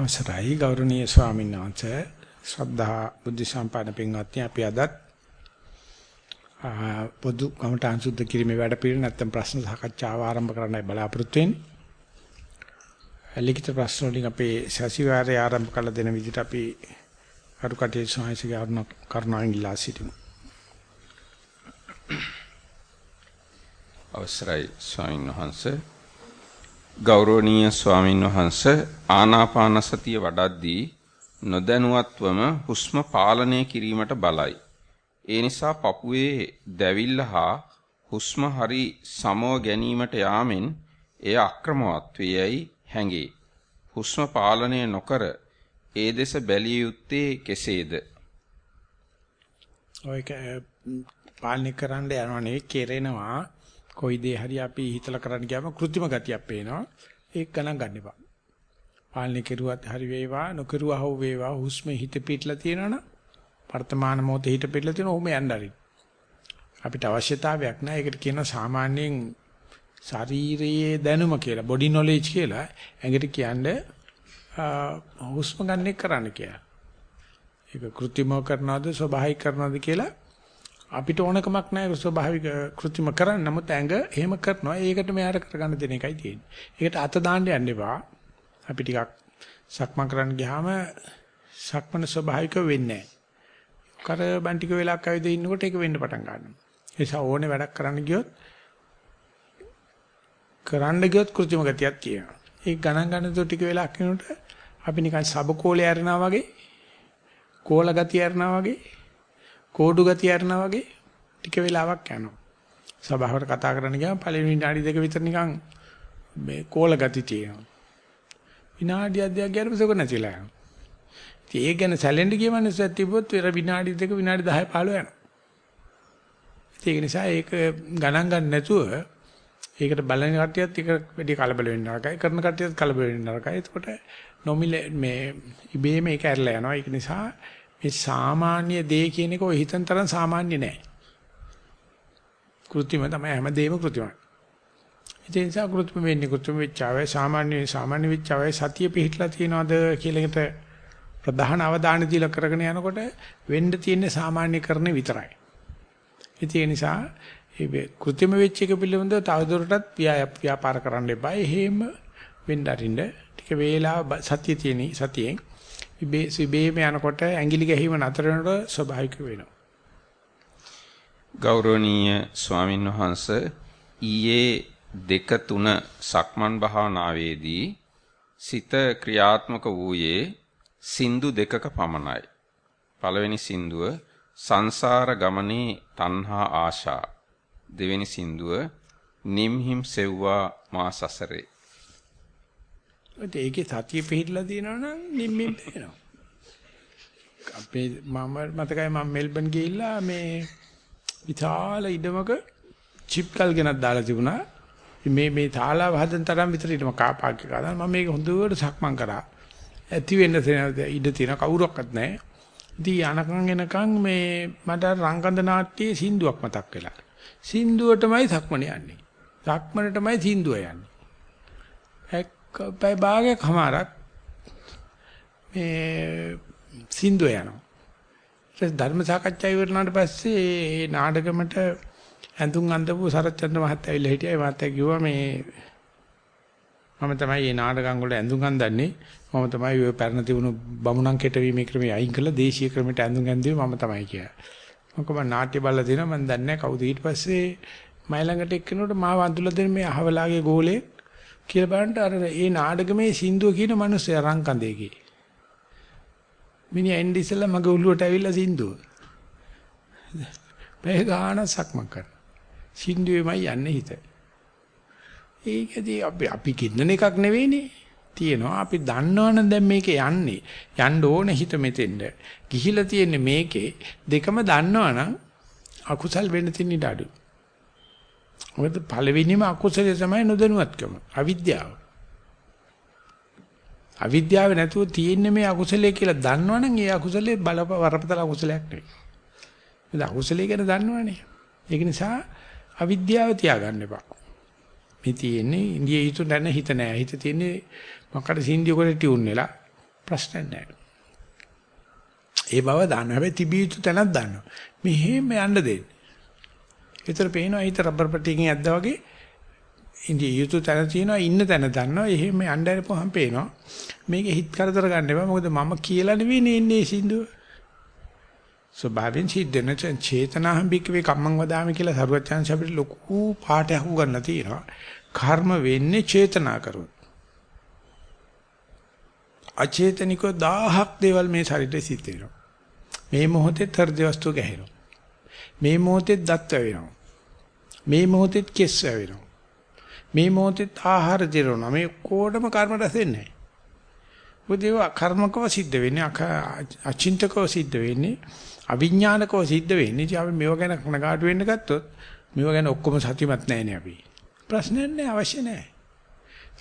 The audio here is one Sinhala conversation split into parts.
අවසරයි ගෞරවනීය ස්වාමීන් වහන්සේ ශ්‍රද්ධා බුද්ධ සම්පන්න පින්වත්නි අපි අදත් පොදු කමඨාන් සුද්ධ කිරීමේ වැඩ පිළිවෙල නැත්නම් ප්‍රශ්න සාකච්ඡාව ආරම්භ කරන්නයි බලාපොරොත්තු වෙන්නේ. ලිඛිත ප්‍රශ්න වලින් අපේ සැසිවාරය ආරම්භ කළ දෙන විදිහට අපි අරු කටේ සහායසික කරුණාවෙන් ඉල්ලා සිටිමු. අවසරයි ස්වාමීන් වහන්සේ ගෞරවනීය ස්වාමින් වහන්සේ ආනාපාන සතිය වඩද්දී නොදැනුවත්වම හුස්ම පාලනය කිරීමට බලයි. ඒ නිසා පපුවේ දැවිල්ල හා හුස්ම හරි සමව ගැනීමට යාමෙන් එය අක්‍රමවත් වේයයි හැඟේ. හුස්ම පාලනය නොකර ඒ දෙස බැලිය යුත්තේ කෙසේද? ඔය පාලනය කරන්න යනවා නෙවෙයි කෙරෙනවා කොයි දේ හරි අපි හිතලා කරන්න ගියාම કૃත්‍රිම ගතියක් පේනවා. ඒක ගණන් ගන්න එපා. පාලනය කෙරුවත් හරි වේවා නොකරුවා හෝ වේවා හුස්ම හිත පිටලා තියෙනවනම් වර්තමාන මොහොතේ හිත පිටලා තියෙනවා ඔහොම යන්න හරි. අපිට අවශ්‍යතාවයක් නැහැ. ඒකට කියනවා සාමාන්‍යයෙන් ශාරීරියේ දැනුම කියලා බොඩි නොලෙජ් කියලා ඇඟට කියන්නේ හුස්ම ගන්න කරන්න කියලා. ඒක કૃත්‍රිමව කරනවද ස්වභාවික කරනවද කියලා අපිට ඕනකමක් නැහැ ස්වභාවික કૃත්‍රිම කරන්න. නමුත් ඇඟ එහෙම කරනවා. ඒකට මෙයාට කරගන්න දෙන එකයි තියෙන්නේ. ඒකට අත දාන්න යන්න එපා. අපි ටිකක් සක්මන් කරන්න ගියාම සක්මන ස්වභාවික වෙන්නේ නැහැ. කර බන් ටික වෙලාවක් ඇවිද ඉන්නකොට ඒක වෙන්න පටන් ගන්නවා. ඒ නිසා ඕනේ වැඩක් කරන්න ගියොත් කරන්න ගියොත් કૃත්‍රිම ගතියක් තියෙනවා. ඒක ගණන් ගන්න තු ටික වෙලාවක් යනකොට අපි නිකන් සබකෝලේ ඇරනවා වගේ කෝල ගතිය ඇරනවා වගේ කෝඩු ගතිය අරනා වගේ ටික වෙලාවක් යනවා. සභාවට කතා කරන්න ගියාම පළවෙනි විනාඩි දෙක විතර නිකන් මේ කෝල ගති තියෙනවා. විනාඩියක් දෙකක් ගියාම සෝක නැතිලා යනවා. ඉතින් ඒක ගැන සැලෙන්ඩ ගිය මනුස්සයෙක් තිබ්බොත් වෙර විනාඩි දෙක විනාඩි 10 15 යනවා. ඒක නිසා ඒක ගණන් ගන්න නැතුව ඒකට බලන කට්ටියත් ඒක වැඩි කලබල වෙන්න නරකයි කරන කට්ටියත් කලබල වෙන්න නරකයි. එතකොට නොමිල මේ ඉබේම ඒක ඇරලා යනවා. ඒක නිසා මේ සාමාන්‍ය දේ කියන එක ඔය හිතන තරම් සාමාන්‍ය නෑ. කෘත්‍රිම තමයි හැමදේම කෘත්‍රිමයි. ඒ නිසා කෘත්‍රිම වෙන්නේ කෘත්‍රිම වෙච්චාවයි සාමාන්‍ය සාමාන්‍ය වෙච්චාවයි සතිය පිහිටලා තියනවාද කියලා එකට ප්‍රධාන අවධානය දීලා කරගෙන යනකොට වෙන්න තියෙන්නේ සාමාන්‍යකරණය විතරයි. ඒ නිසා මේ කෘත්‍රිම වෙච්ච එක පිළිබඳව තවදුරටත් ව්‍යාපාර කරන්න එපා. එහෙම වෙන්න අරින්න ටික වේලාව සතිය තියෙන සතියෙන් ඉබේ සිබේම යනකොට ඇඟිලි ගැහිම නතර වෙනකොට ස්වභාවික වෙනවා. ගෞරවනීය ස්වාමින් වහන්සේ ඊයේ දෙක තුන සක්මන් භාවනාවේදී සිත ක්‍රියාත්මක වූයේ සින්දු දෙකක පමණයි. පළවෙනි සින්දුව සංසාර ගමනේ තණ්හා ආශා. දෙවෙනි සින්දුව නිම්හිම් සෙව්වා මා සසරේ. ඒකේ සතිය පිළිහිලා තියෙනවා නම් නිම්මින් පේනවා. අපේ මම මතකයි මම මෙල්බන් ගිහිල්ලා මේ විශාල ඉඩමක චිප් කල් ගෙනත් දාලා තිබුණා. මේ මේ තාලාව හදන තරම් විතර ඉඩම කාපාක් එක ගන්න. මම මේක හොඳට සක්මන් කරා. ඇති වෙන්න ඉඩ තියෙන කවුරක්වත් නැහැ. ඉතින් යනකම් එනකම් මේ මට රංගන්ද නාට්‍යයේ සින්දුවක් මතක් වෙලා. සින්දුවටමයි සක්මන යන්නේ. සක්මනටමයි සින්දුව යන්නේ. පැය භාගයක් හමාරක් මේ සින්දු යනවා. ඊට ධර්ම සාකච්ඡා ඉවරනාට පස්සේ ඒ නාටකමට ඇඳුම් අඳපු සරච්චන්ද්‍ර මහත්තයා ඇවිල්ලා හිටියා. ඒ මහත්තයා කිව්වා මේ මම තමයි මේ නාටකම් වල ඇඳුම් අඳන්නේ. මම තමයි ඔය පැරණ තිබුණු බමුණන් කෙටවීමේ ක්‍රමය අයින් කළා දේශීය ක්‍රමයට ඇඳුම් ඇඳුවේ මම තමයි කියලා. මොකද මම නාට්‍ය බලලා දිනවා මම දන්නේ නැහැ කවුද ඊට පස්සේ මයි ළඟට එක්කෙනෙකුට මාව අඳුල්ලා දෙන මේ අහවලාගේ ගෝලේ කියලා බලන්න අර ඒ නාඩගමේ සින්දුව කියන මිනිස්සු අරංකඳේකේ. මිනිහා එන්නේ ඉස්සෙල්ලා මගේ උළුවට ඇවිල්ලා සින්දුව. බෑ ගාන සක්මන් කරන. සින්දුවේමයි යන්නේ හිත. ඒකදී අපි අපි කින්නන එකක් නෙවෙයිනේ. තියෙනවා අපි දන්නවනම් දැන් මේකේ යන්නේ. යන්න ඕනේ හිත මෙතෙන්ද. ගිහිලා තියෙන්නේ මේකේ දෙකම දන්නවනම් අකුසල් වෙන්න තියෙන ඉඩ අඩුයි. මොකද පළවෙනිම අකුසලයේ තමයි නොදැනුවත්කම අවිද්‍යාව. අවිද්‍යාව නැතුව තියෙන්නේ මේ අකුසලයේ කියලා දන්නවනම් ඒ අකුසලයේ බල වරපතල අකුසලයක් නෙවෙයි. මේ අකුසලයේ ගැන දන්නවනේ. ඒක නිසා අවිද්‍යාව තියාගන්න එපා. මේ තියෙන්නේ ඉන්දිය යුතු නැන හිත නෑ. හිත තියෙන්නේ මොකද සින්දිය කොට ටියුන් වෙලා ප්‍රශ්න නැහැ. ඒ බව දන්න හැබැයි තිබිය යුතු තැනක් දන්නවා. මෙහෙම යන්න දෙන්න. ඒතර පේනවා හිත රබර් පටියකින් ඇද්දා වගේ ඉන්දිය යුතු තැන තියෙනවා ඉන්න තැන දන්නවා. එහෙම යන්න හරිපුවහම පේනවා. මේක හිත කරදර ගන්න එපා. මොකද මම කියලා නෙවෙයි ඉන්නේ සින්දුව. ස්වභාවයෙන් සිද්ධ වෙන චේතනාහම් බික්කවේ කම්මං වදාමි කියලා සරුවත් chance අපිට ලොකු පාඩයක් උගන්ලා තියෙනවා. කර්ම වෙන්නේ චේතනා කරොත්. අචේතනිකව 1000ක් දේවල් මේ ශරීරේ සිද්ධ වෙනවා. මේ මොහොතේ හෘද වස්තු ගැහෙනවා. මේ මොහොතේ දත් වෙනවා. මේ මොහොතේ කෙස් වෙනවා. මේ මොහොතේ ආහාර දිරවනවා. මේ කොඩම කර්ම රැස් වෙන්නේ නැහැ. මොකද ඒවා කර්මකව සිද්ධ වෙන්නේ අචින්තකව සිද්ධ වෙන්නේ අවිඥානිකව සිද්ධ වෙන්නේ. ඉතින් අපි මේව ගැන කනගාටු වෙන්න ගත්තොත් මේව ගැන ඔක්කොම සතිමත් නැහැනේ අපි. ප්‍රශ්නයක් නැහැ අවශ්‍ය නැහැ.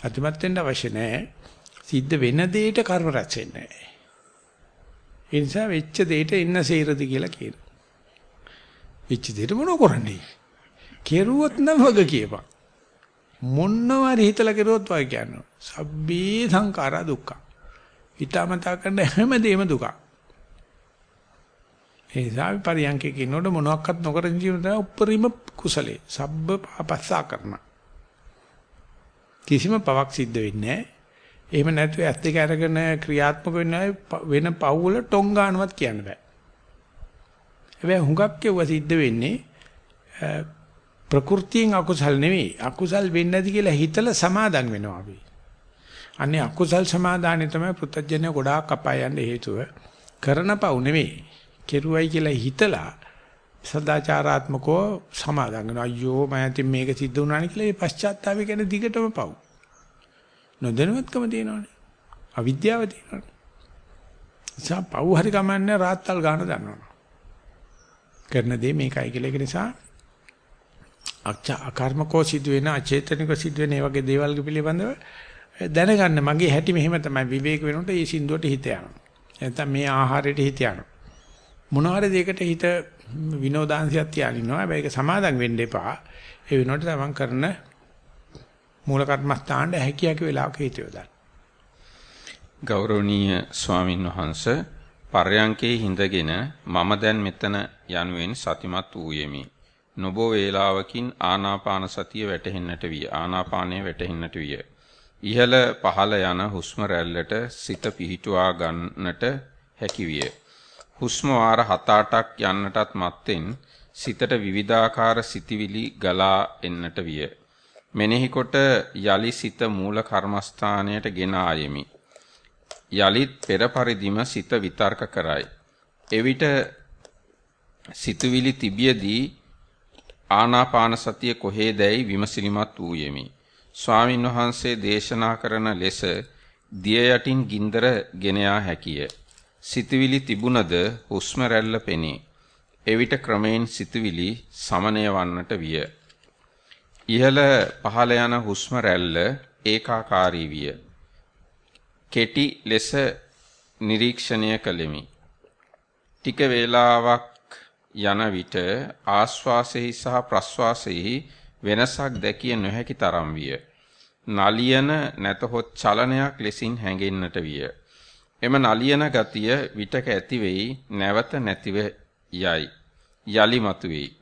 සතිමත් වෙන්න අවශ්‍ය නැහැ. සිද්ධ වෙන දෙයට කර්ම රැස් වෙන්නේ නැහැ. ඒ නිසා වෙච්ච දෙයට ඉන්න සේරද කියලා කියනවා. වෙච්ච දෙයට මොනව කරන්නේ? කෙරුවොත් නම් වග කියපන්. මොන්නවාරි හිතලා කෙරුවොත් වගේ කියනවා. සබ්බේ සංඛාරා දුක්ඛ. හිතාමතා කරන හැමදේම දුකක්. ඒ නිසා පරියන්කේ කිනොඩ මොනවත් නොකර ජීවිත තමයි උපරිම කුසලේ. සබ්බ පාපස්සා කරන. කිසිම පවක් සිද්ධ වෙන්නේ නැහැ. එහෙම නැතුව ඇත්ත දෙක අරගෙන ක්‍රියාත්මක වෙන පව් වල ටොං ගන්නවත් කියන්න බෑ. හැබැයි හුඟක් කෙව සිද්ධ වෙන්නේ ප්‍රകൃතියෙන් අකුසල් නෙවෙයි. අකුසල් වෙන්නේ නැති කියලා හිතලා සමාදන් වෙනවා අපි. අනේ අකුසල් සමාදානෙ තමයි පුත්තජනය ගොඩාක් අපාය යන්න හේතුව. කරන පව් නෙවෙයි. කෙරුවයි කියලා හිතලා සදාචාරාත්මකව සමාදන් වෙනවා. අයියෝ මම ඇතින් මේක සිද්ධ වුණානේ කියලා ඒ පශ්චාත්තාපය ගැන දිගටම පව්. නොදැනුවත්කම තියෙනවනේ. අවිද්‍යාව තියෙනවනේ. නිසා පව් හරි කමන්නේ රාත්තල් ගන්න දන්නවනේ. කරන දේ මේකයි කියලා ඒක නිසා අකර්මකෝ සිදුවෙන අචේතනික සිදුවෙන මේ වගේ දේවල් පිළිබඳව දැනගන්න මගේ හැටි මෙහෙම තමයි විවේක වෙනකොට ඒ සින්දුවට හිත යනවා. නැත්නම් මේ ආහාරයට හිත යනවා. මොනවාරි දෙයකට හිත විනෝදාංශයක් තියාගෙන ඉන්නවා. හැබැයි ඒක සමාදම් වෙන්න එපා. ඒ වෙනකොට තමන් කරන මූල කර්මස්ථානට හැකියාක වෙලාවක හිත යොදන්න. ගෞරවනීය ස්වාමින් වහන්සේ පර්යංකේ හිඳගෙන මම දැන් මෙතන යනුවෙන් සතිමත් වූයෙමි. නොබෝ වේලාවකින් ආනාපාන සතිය වැටහෙන්නට විය. ආනාපානය වැටහෙන්නට විය. ඉහළ පහළ යන හුස්ම රැල්ලට සිත පිහිටුවා ගන්නට හැකි විය. හුස්ම වාර 7-8ක් යන්නටත් මත්තෙන් සිතට විවිධාකාර සිතිවිලි ගලා එන්නට විය. මෙනෙහි කොට යලි සිත මූල කර්මස්ථානයට ගෙන ආයෙමි. යලිත් පෙර පරිදිම සිත විතර්ක කරයි. එවිට සිතුවිලි තිබියදී ආනාපාන සතිය කොහේදැයි විමසිලිමත් වූයෙමි. ස්වාමින් වහන්සේ දේශනා කරන ලෙස දිය යටින් ගින්දර ගෙන යා හැකිය. සිතුවිලි තිබුණද හුස්ම රැල්ල පෙනේ. එවිට ක්‍රමයෙන් සිතුවිලි සමනය වන්නට විය. ඉහළ පහළ යන හුස්ම රැල්ල ඒකාකාරී විය. කෙටි ලෙස නිරීක්ෂණය කළෙමි. ටික වේලාවක් යන විට ආශ්වාසෙහි සහ ප්‍රශ්වාසෙහි වෙනසක් දැකිය නොහැකි තරම් විය. නලියන නැතහොත් චලනයක් ලෙසින් හැඟෙන්නට විය. එම නලියන ගතිය විටක ඇති වෙයි නැවත නැතිව යයි. යලි මතුවේයි.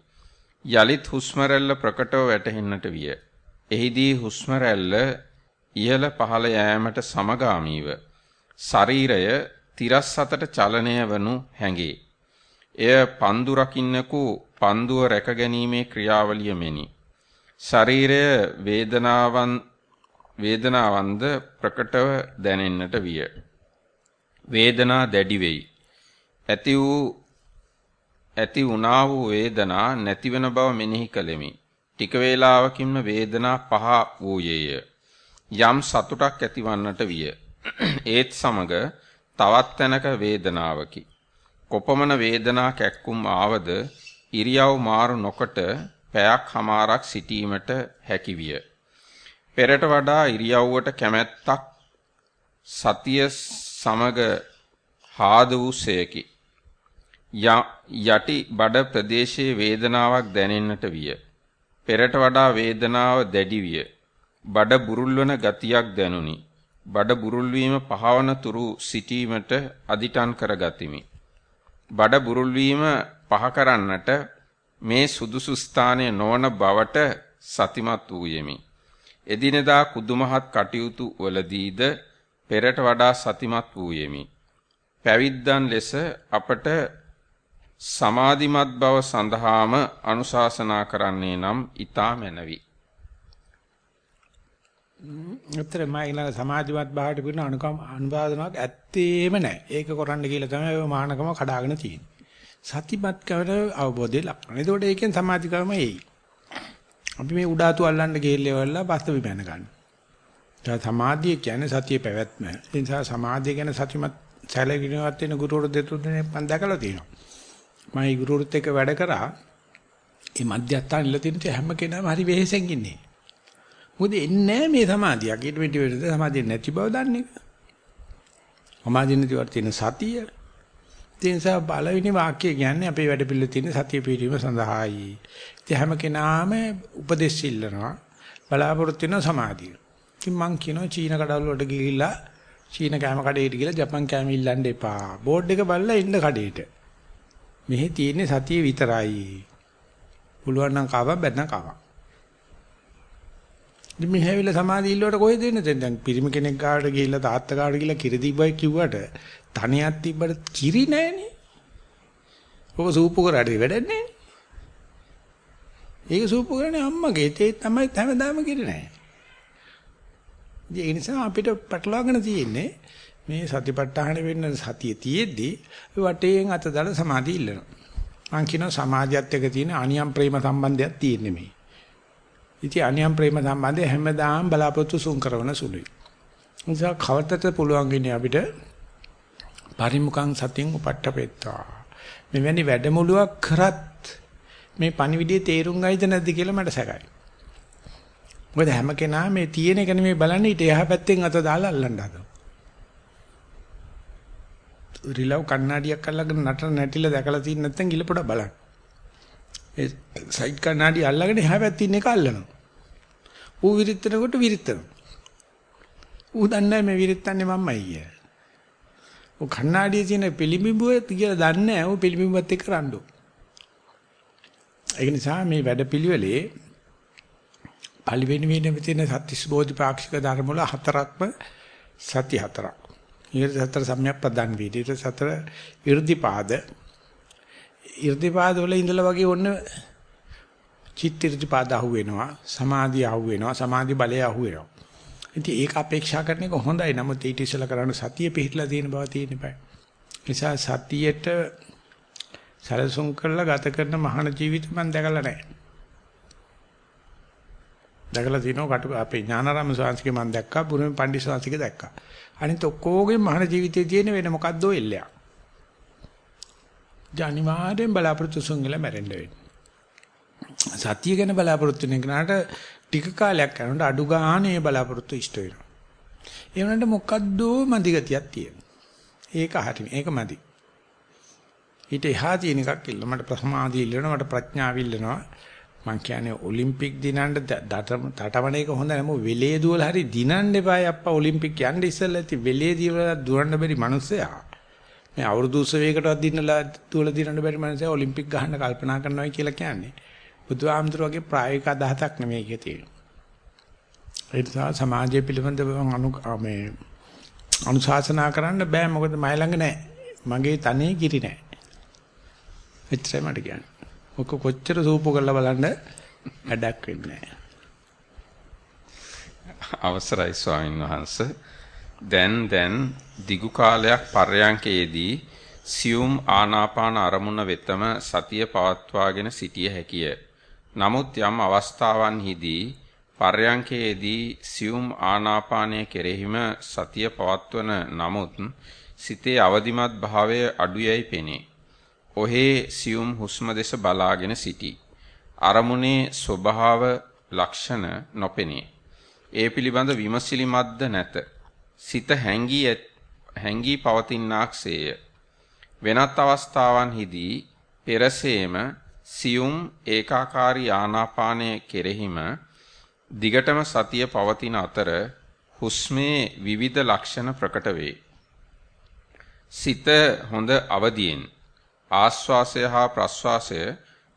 යලිත් හුස්ම රැල්ල ප්‍රකටව වැටහෙන්නට විය. එහිදී හුස්ම රැල්ල ඉහළ පහළ යෑමට සමගාමීව ශරීරය තිරස් අතට චලනය වනු හැඟේ. එය පන්දු රකින්නකු පන්දුව රැකගැනීමේ ක්‍රියාවලිය මෙනි. ශරීරය වේදනාවන් වේදනාවන්ද ප්‍රකටව දැනෙන්නට විය. වේදනා දැඩි වෙයි. ඇති වූ ඇති වුණා වූ වේදනා නැතිවෙන බව මෙනෙහි කළෙමි. ටික වේලාවකින්ම වේදනා පහ වූයේය. යම් සතුටක් ඇතිවන්නට විය. ඒත් සමග තවත් තැනක වේදනාවකි. කොපමණ වේදනා කැක්කුම් ආවද ඉරියව් මාරු නොකොට පැයක් හමාරක් සිටීමට හැකි විය. පෙරට වඩා ඉරියව්වට කැමැත්තක් සතිය සමග හාද වූසේකි. යටි බඩ ප්‍රදේශයේ වේදනාවක් දැනෙන්නට විය. පෙරට වඩා වේදනාව දැඩි විය. බඩ බුරුල්වන ගතියක් දැනුනි. බඩ බුරුල් වීම පහවන තුරු සිටීමට අදිටන් කරගතිමි. බඩ බුරුල් වීම පහ කරන්නට මේ සුදුසු ස්ථානයේ නොවන බවට සතිමත් වූයෙමි. එදිනෙදා කුදුමහත් කටයුතු වලදීද පෙරට වඩා සතිමත් වූයෙමි. පැවිද්දන් ලෙස අපට සමාධිමත් බව සඳහාම අනුශාසනා කරන්නේ නම් ඊතා මැනවි. උත්තර මයිලා සමාධිමත් භාවයට පිරෙන අනුකම් අනුවාදනාවක් ඇත්තේම නැහැ. ඒක කරන්න කියලා තමයි ඔය මානකම කඩාගෙන තියෙන්නේ. සතිපත් කරන අවබෝධය ලක්ෂණ. එතකොට ඒකෙන් සමාධිකම එයි. අපි මේ උඩාතු අල්ලන්න ගිහිල්ලා පස්ත විපැන ගන්න. ඒ සමාධිය කියන්නේ සතිය පැවැත්ම. ඒ නිසා සමාධිය ගැන සතිමත් සැලකිලිමත් වෙන ගුරුවරු දෙතුනේ මම දැකලා තියෙනවා. මම ඒ ගුරුවරුත් එක්ක වැඩ කරා. මේ මධ්‍යස්ථාන ඉල්ල තියෙන හැම කෙනාම හරි වෙහෙසෙන් ඉන්නේ. මොකද එන්නේ මේ සමාධියක්. ඊට පිට වෙනද සමාධිය නැති බව දන්නේ. සමාධිය නැතිවට තියෙන සතිය. ඒ නිසා බලවිනි වාක්‍ය කියන්නේ අපේ වැඩ පිළිවෙල තියෙන සතිය පිරීම සඳහායි. ඉතින් හැම කෙනාම උපදෙස් ඉල්ලනවා. බලාපොරොත්තු වෙන සමාධිය. ඉතින් මං කියනවා චීන කඩවල වලට ගිහිල්ලා චීන කෑම කඩේට ගිහලා ජපන් කෑම ඉල්ලන්න එපා. බෝඩ් එක බලලා ඉන්න කඩේට. මෙහි තියෙන්නේ සතිය විතරයි. පුළුවන් නම් කව බැන්න කව. ඉතින් මේ හැවිලා සමාධිය ඉල්ලුවට කොහෙද ඉන්නේ දැන් දැන් පිරිමි කෙනෙක් ගාවට ගිහිල්ලා තාත්තා ගාවට ගිහිල්ලා කිරි දීපයි කිව්වට තනියක් තිබ්බට කිරි නැහනේ. ඔබ සූපු කරාට වැඩක් නැහනේ. ඒක සූපු කරන්නේ අම්මගේ තේ තමයි හැමදාම කිරි නැහැ. ඒ නිසා අපිට පැටලවාගෙන තියෙන්නේ මේ සතිපට්ඨාන වෙන්න සතිය තියෙද්දි වටේන් අත දාලා සමාධිය ඉල්ලනවා. මං කියනවා සමාධියත් එක්ක තියෙන අනියම් ප්‍රේම සම්බන්ධයක් තියෙන්නේ මේ. ඉතින් අනියම් ප්‍රේම සම්බන්ධය හැමදාම බලාපොරොත්තු සුන් කරන සුළුයි. නිසා කවදද පුළුවන් ඉන්නේ අපිට පරිමුඛං සතියෙන් උපට්ඨපෙත්තා. මෙවැනි වැඩමුළුවක් කරත් මේ පණිවිඩයේ තේරුම් ගයිද නැද්ද කියලා මට සැකයි. මොකද හැම කෙනා මේ තියෙන එක නෙමෙයි බලන්නේ ඊට එහා පැත්තෙන් අත දාලා අල්ලන්න හදනවා. රිලව් කන්නඩියක් අල්ලගෙන නටන නැටිලා දැකලා තියෙන නැත්නම් ගිල පොඩ බලන්න. ඒ සයිඩ් කන්නඩිය අල්ලගෙන එහා පැත්තේ ඉන්න එක අල්ලනවා. ඌ විරිත්තනකොට විරිත්තනවා. ඌ දන්නේ මේ විරිත්තන්නේ මම්මයි කිය. ඌ කන්නඩියේ තියෙන පිළිඹුව කියලා දන්නේ නැහැ. ඌ පිළිඹුවත් එක්ක රණ්ඩු. ඒ නිසා මේ වැඩපිළිවෙලේ පළවෙනි වෙනම තියෙන සත්‍තිස් බෝධිපාක්ෂික ධර්ම වල හතරක්ම සති හතරක්. ඊට සතර සම්‍යක් ප්‍රදාන් වීදී ඊට සතර 이르දිපාද 이르දිපාද වල ඉඳලා වගේ ඔන්න චිත්ත ඉර්ධිපාද අහු වෙනවා සමාධිය අහු වෙනවා සමාධි බලය අහු වෙනවා ඉතින් ඒක අපේක්ෂා කරන එක හොඳයි. නමුත් ඊට ඉස්සෙල්ලා කරන්න සතිය පිළිහිලා තියෙන බව තියෙන්න බෑ නිසා සතියට සැලසුම් කරලා ගත කරන මහාන ජීවිත මම දැකලා නැහැ. දැකලා තිනවා කටු අපේ ඥානාරාම ස්වාමීන් මම දැක්කා බුරුමේ පණ්ඩිත ස්වාමීන් දැක්කා. අනිත ඔක්කොගේ මහාන ජීවිතයේ තියෙන වෙන මොකද්දෝ එල්ලයක්? ජනිවාරයෙන් බලාපොරොත්තු සුන්ගල මැරෙන්න වෙන්නේ. සතිය ගැන බලාපොරොත්තු වෙන කෙනාට ටික කාලයක් යනකොට අඩු ගානේ බලාපොරොත්තු ඉෂ්ට වෙනවා. ඒ වුණාට මොකද්දෝ මදි ගතියක් තියෙනවා. ඒක හරියි. ඒක මදි. ඊට එහා තියෙන එකක් ඉල්ල මට ප්‍රසමාදී ඉල්ලනවා මට ප්‍රඥාව ඉල්ලනවා මං කියන්නේ ඔලිම්පික් දිනන්න තටමන එක හොඳ නෑ මො වෙලේ දුවලා හරි දිනන්න එපා අප්පා ඔලිම්පික් යන්න ඉස්සෙල්ලා ඇති වෙලේ දිවලා දුවන්න බැරි මිනිස්සයා මේ අවුරුදු උත්සවයකටවත් දිනලා දුවලා දිනන්න බැරි මිනිස්සයා ඔලිම්පික් ගහන්න කල්පනා කරනවා කියලා කියන්නේ. බුදුහාමුදුර වගේ ප්‍රායෝගික අදහසක් නෙමෙයි ඒකේ තියෙන්නේ ඒ නිසා සමාජය පිළිබඳව අනු මේ අනුශාසනා කරන්න බෑ. මොකද මයි ළඟ නෑ. මගේ තනේ කිරි නෑ. එච්චරයි මට කියන්නේ. ඔක කොච්චර සූපු කරලා බලන්න වැඩක් වෙන්නේ අවසරයි ස්වාමින් වහන්සේ. දැන් දැන් දිගු කාලයක් පර්යංකයේදී සියුම් ආනාපාන අරමුණ වෙතම සතිය පවත්වාගෙන සිටිය හැකිය. නමුත් යම් අවස්ථාවන්හිදී පර්යංකයේදී සියුම් ආනාපානය කෙරෙහිම සතිය පවත්වන නමුත් සිතේ අවදිමත් භාවය අඩුයයි පෙනේ. ඔහේ සියුම් හුස්ම දෙස බලාගෙන සිටි. අරමුණේ ස්වභාව ලක්ෂණ නොපෙනේ. ඒ පිළිබඳ විමසිලිමත්ද නැත. සිත හැංගී හැංගී පවතිනාක්සේය. වෙනත් අවස්ථාවන්හිදී පෙරසේම සියුම් ඒකාකාරී ආනාපානය කෙරෙහිම දිගටම සතිය පවතින අතර හුස්මේ විවිධ ලක්ෂණ ප්‍රකට වේ. සිත හොඳ අවදියෙන් ආශ්වාසය හා ප්‍රශ්වාසය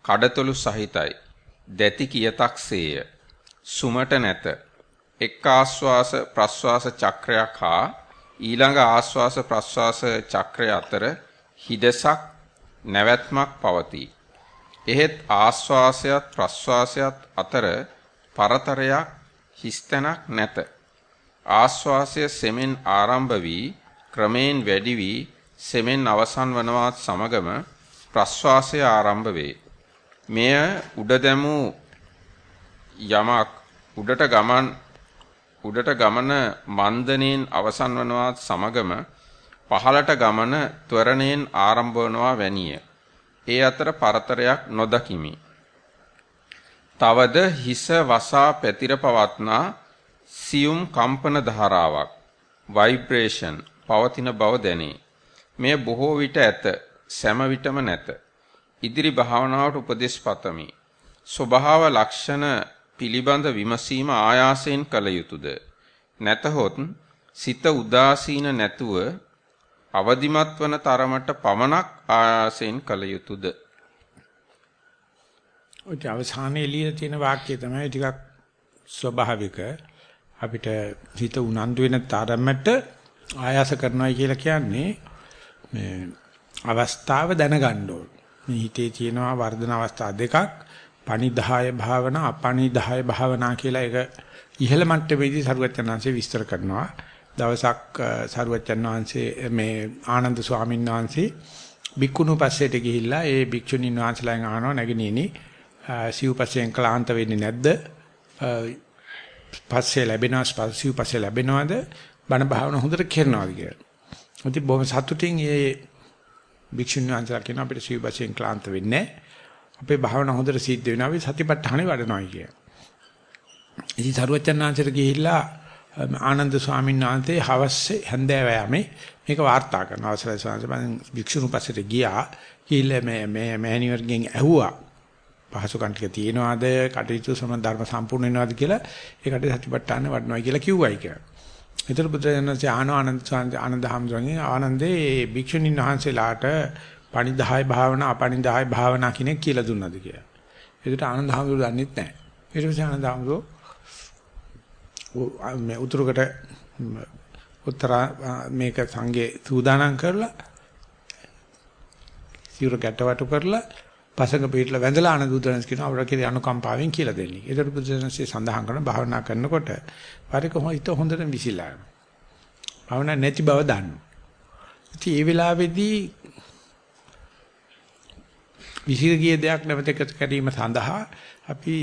කඩතොළු සහිතයි. දැති කියතක්සේය. සුමට නැත. එක් ආශ්වාස ප්‍රශ්වාස චක්‍රයක් හා ඊළඟ ආශ්වාස ප්‍රශ්වාස චක්‍රය අතර හිදසක් නැවැත්මක් පවතී. එහෙත් ආශ්වාසයත් ප්‍රශ්වාසයත් අතර පරතරයක් හිස්තැනක් නැත. ආශ්වාසය සෙමෙන් ආරම්භ වී ක්‍රමයෙන් වැඩි වී සෙමෙන් අවසන් වනවත් සමගම ප්‍රශ්වාසය ආරම්භ වේ. මෙය උඩ දැමූ යමක් උඩට ගමන් උඩට ගමන මන්දනෙන් අවසන් වනවත් සමගම පහළට ගමන ත්වරණයෙන් ආරම්භ වනවා වැනිය. ඒ අතර පරතරයක් නොදකිමි. තවද හිස වසා පැතිර පවත්නා සියුම් කම්පන ධාරාවක් ভাইබ්‍රේෂන් පවතින බව දැනේ. මෙය බොහෝ විට ඇත, සෑම විටම නැත. ඉදිරි භාවනාවට උපදෙස් පතමි. ස්වභාව ලක්ෂණ පිළිබඳ විමසීම ආයාසයෙන් කළ යුතුයද? නැතහොත් සිත උදාසීන නැතුව අවදිමත් වන තරමට පමණක් ආයාසයෙන් කළ යුතුයද? ඔය අවසානයේ ලියලා තියෙන වාක්‍යය තමයි ටිකක් ස්වභාවික අපිට හිත උනන්දු වෙන තරමට ආයාස කරනවා කියලා කියන්නේ මේ අවස්ථාව දැනගන්න ඕන. මේ හිතේ තියෙනවා වර්ධන අවස්ථා දෙකක්. පනිදාය භාවනා අපනිදාය භාවනා කියලා එක ඉහළ මට්ටමේදී සරුවචනාංශේ විස්තර කරනවා. දවසක් සරුවචනාංශේ මේ ආනන්ද ස්වාමීන් වහන්සේ බික්කුණු පස්සේට ගිහිල්ලා ඒ භික්ෂුණීන් වහන්සේලාගෙන් අහනවා නැගිනීනි සිව්පස්යෙන් ක්ලාන්ත වෙන්නේ නැද්ද? පස්සේ ලැබෙනවා සිව්පස්සේ ලැබෙනවද? බණ භාවනා හොඳට කරනවාද කියලා. ඉතින් බොහොම සතුටින් මේ භික්ෂුන් වහන්සේලා කියන අපිට සිව්පස්යෙන් ක්ලාන්ත වෙන්නේ අපේ භාවනා හොඳට සිද්ධ වෙනවා අපි සතිපට්ඨානෙ වඩනවා කිය. ඉතින් සරුවචනාංශයට ගිහිල්ලා ආනන්ද ස්වාමීන් වහන්සේ හවස්සේ හැන්දෑව යමේ මේක වාර්තා කරන අවසරයි ස්වාමීන් වහන්සේ භික්ෂුන් පස්සට ගියා. ගිහිල්ලා මේ මේ මෑණිවර්ගෙන් ඇහුවා පහසුකම් ටික තියෙනවද කටයුතු සම ධර්ම සම්පූර්ණ වෙනවද කියලා ඒකට සතිපට්ඨාන වඩනවා කියලා කිව්වයි කියලා. ඒතර බුදුරජාණන්සේ ආනෝ ආනන්ද ආනන්ද හැමදෙරගේ ආනන්දේ භික්ෂුණීන් වහන්සේලාට පණිදාය භාවනා අපණිදාය භාවනා කියන කියලා දුන්නද කියලා. ඒකට ආනන්ද හැමදෙර දන්නෙත් නැහැ. ඊට පස්සේ ආනන්ද හැමදෙර මේ උතුරකට උත්තර මේක සංගේ සූදානම් කරලා සිවුර ගැටවටු කරලා පසඟ පිටලා වැඳලා ආනන්දුද්දරන්ස් කියන අපර කියලා අනුකම්පාවෙන් කියලා දෙන්නේ. ඒතර බුදුසසුනේ සඳහන් කරන භාවනා කරනකොට වරක හිත හොඳට විසිලා යනවා. භාවනා නැති බව දන්නවා. ඉතින් ඒ වෙලාවේදී විසිර ගිය දෙයක් නැවත එකතු කිරීම සඳහා අපි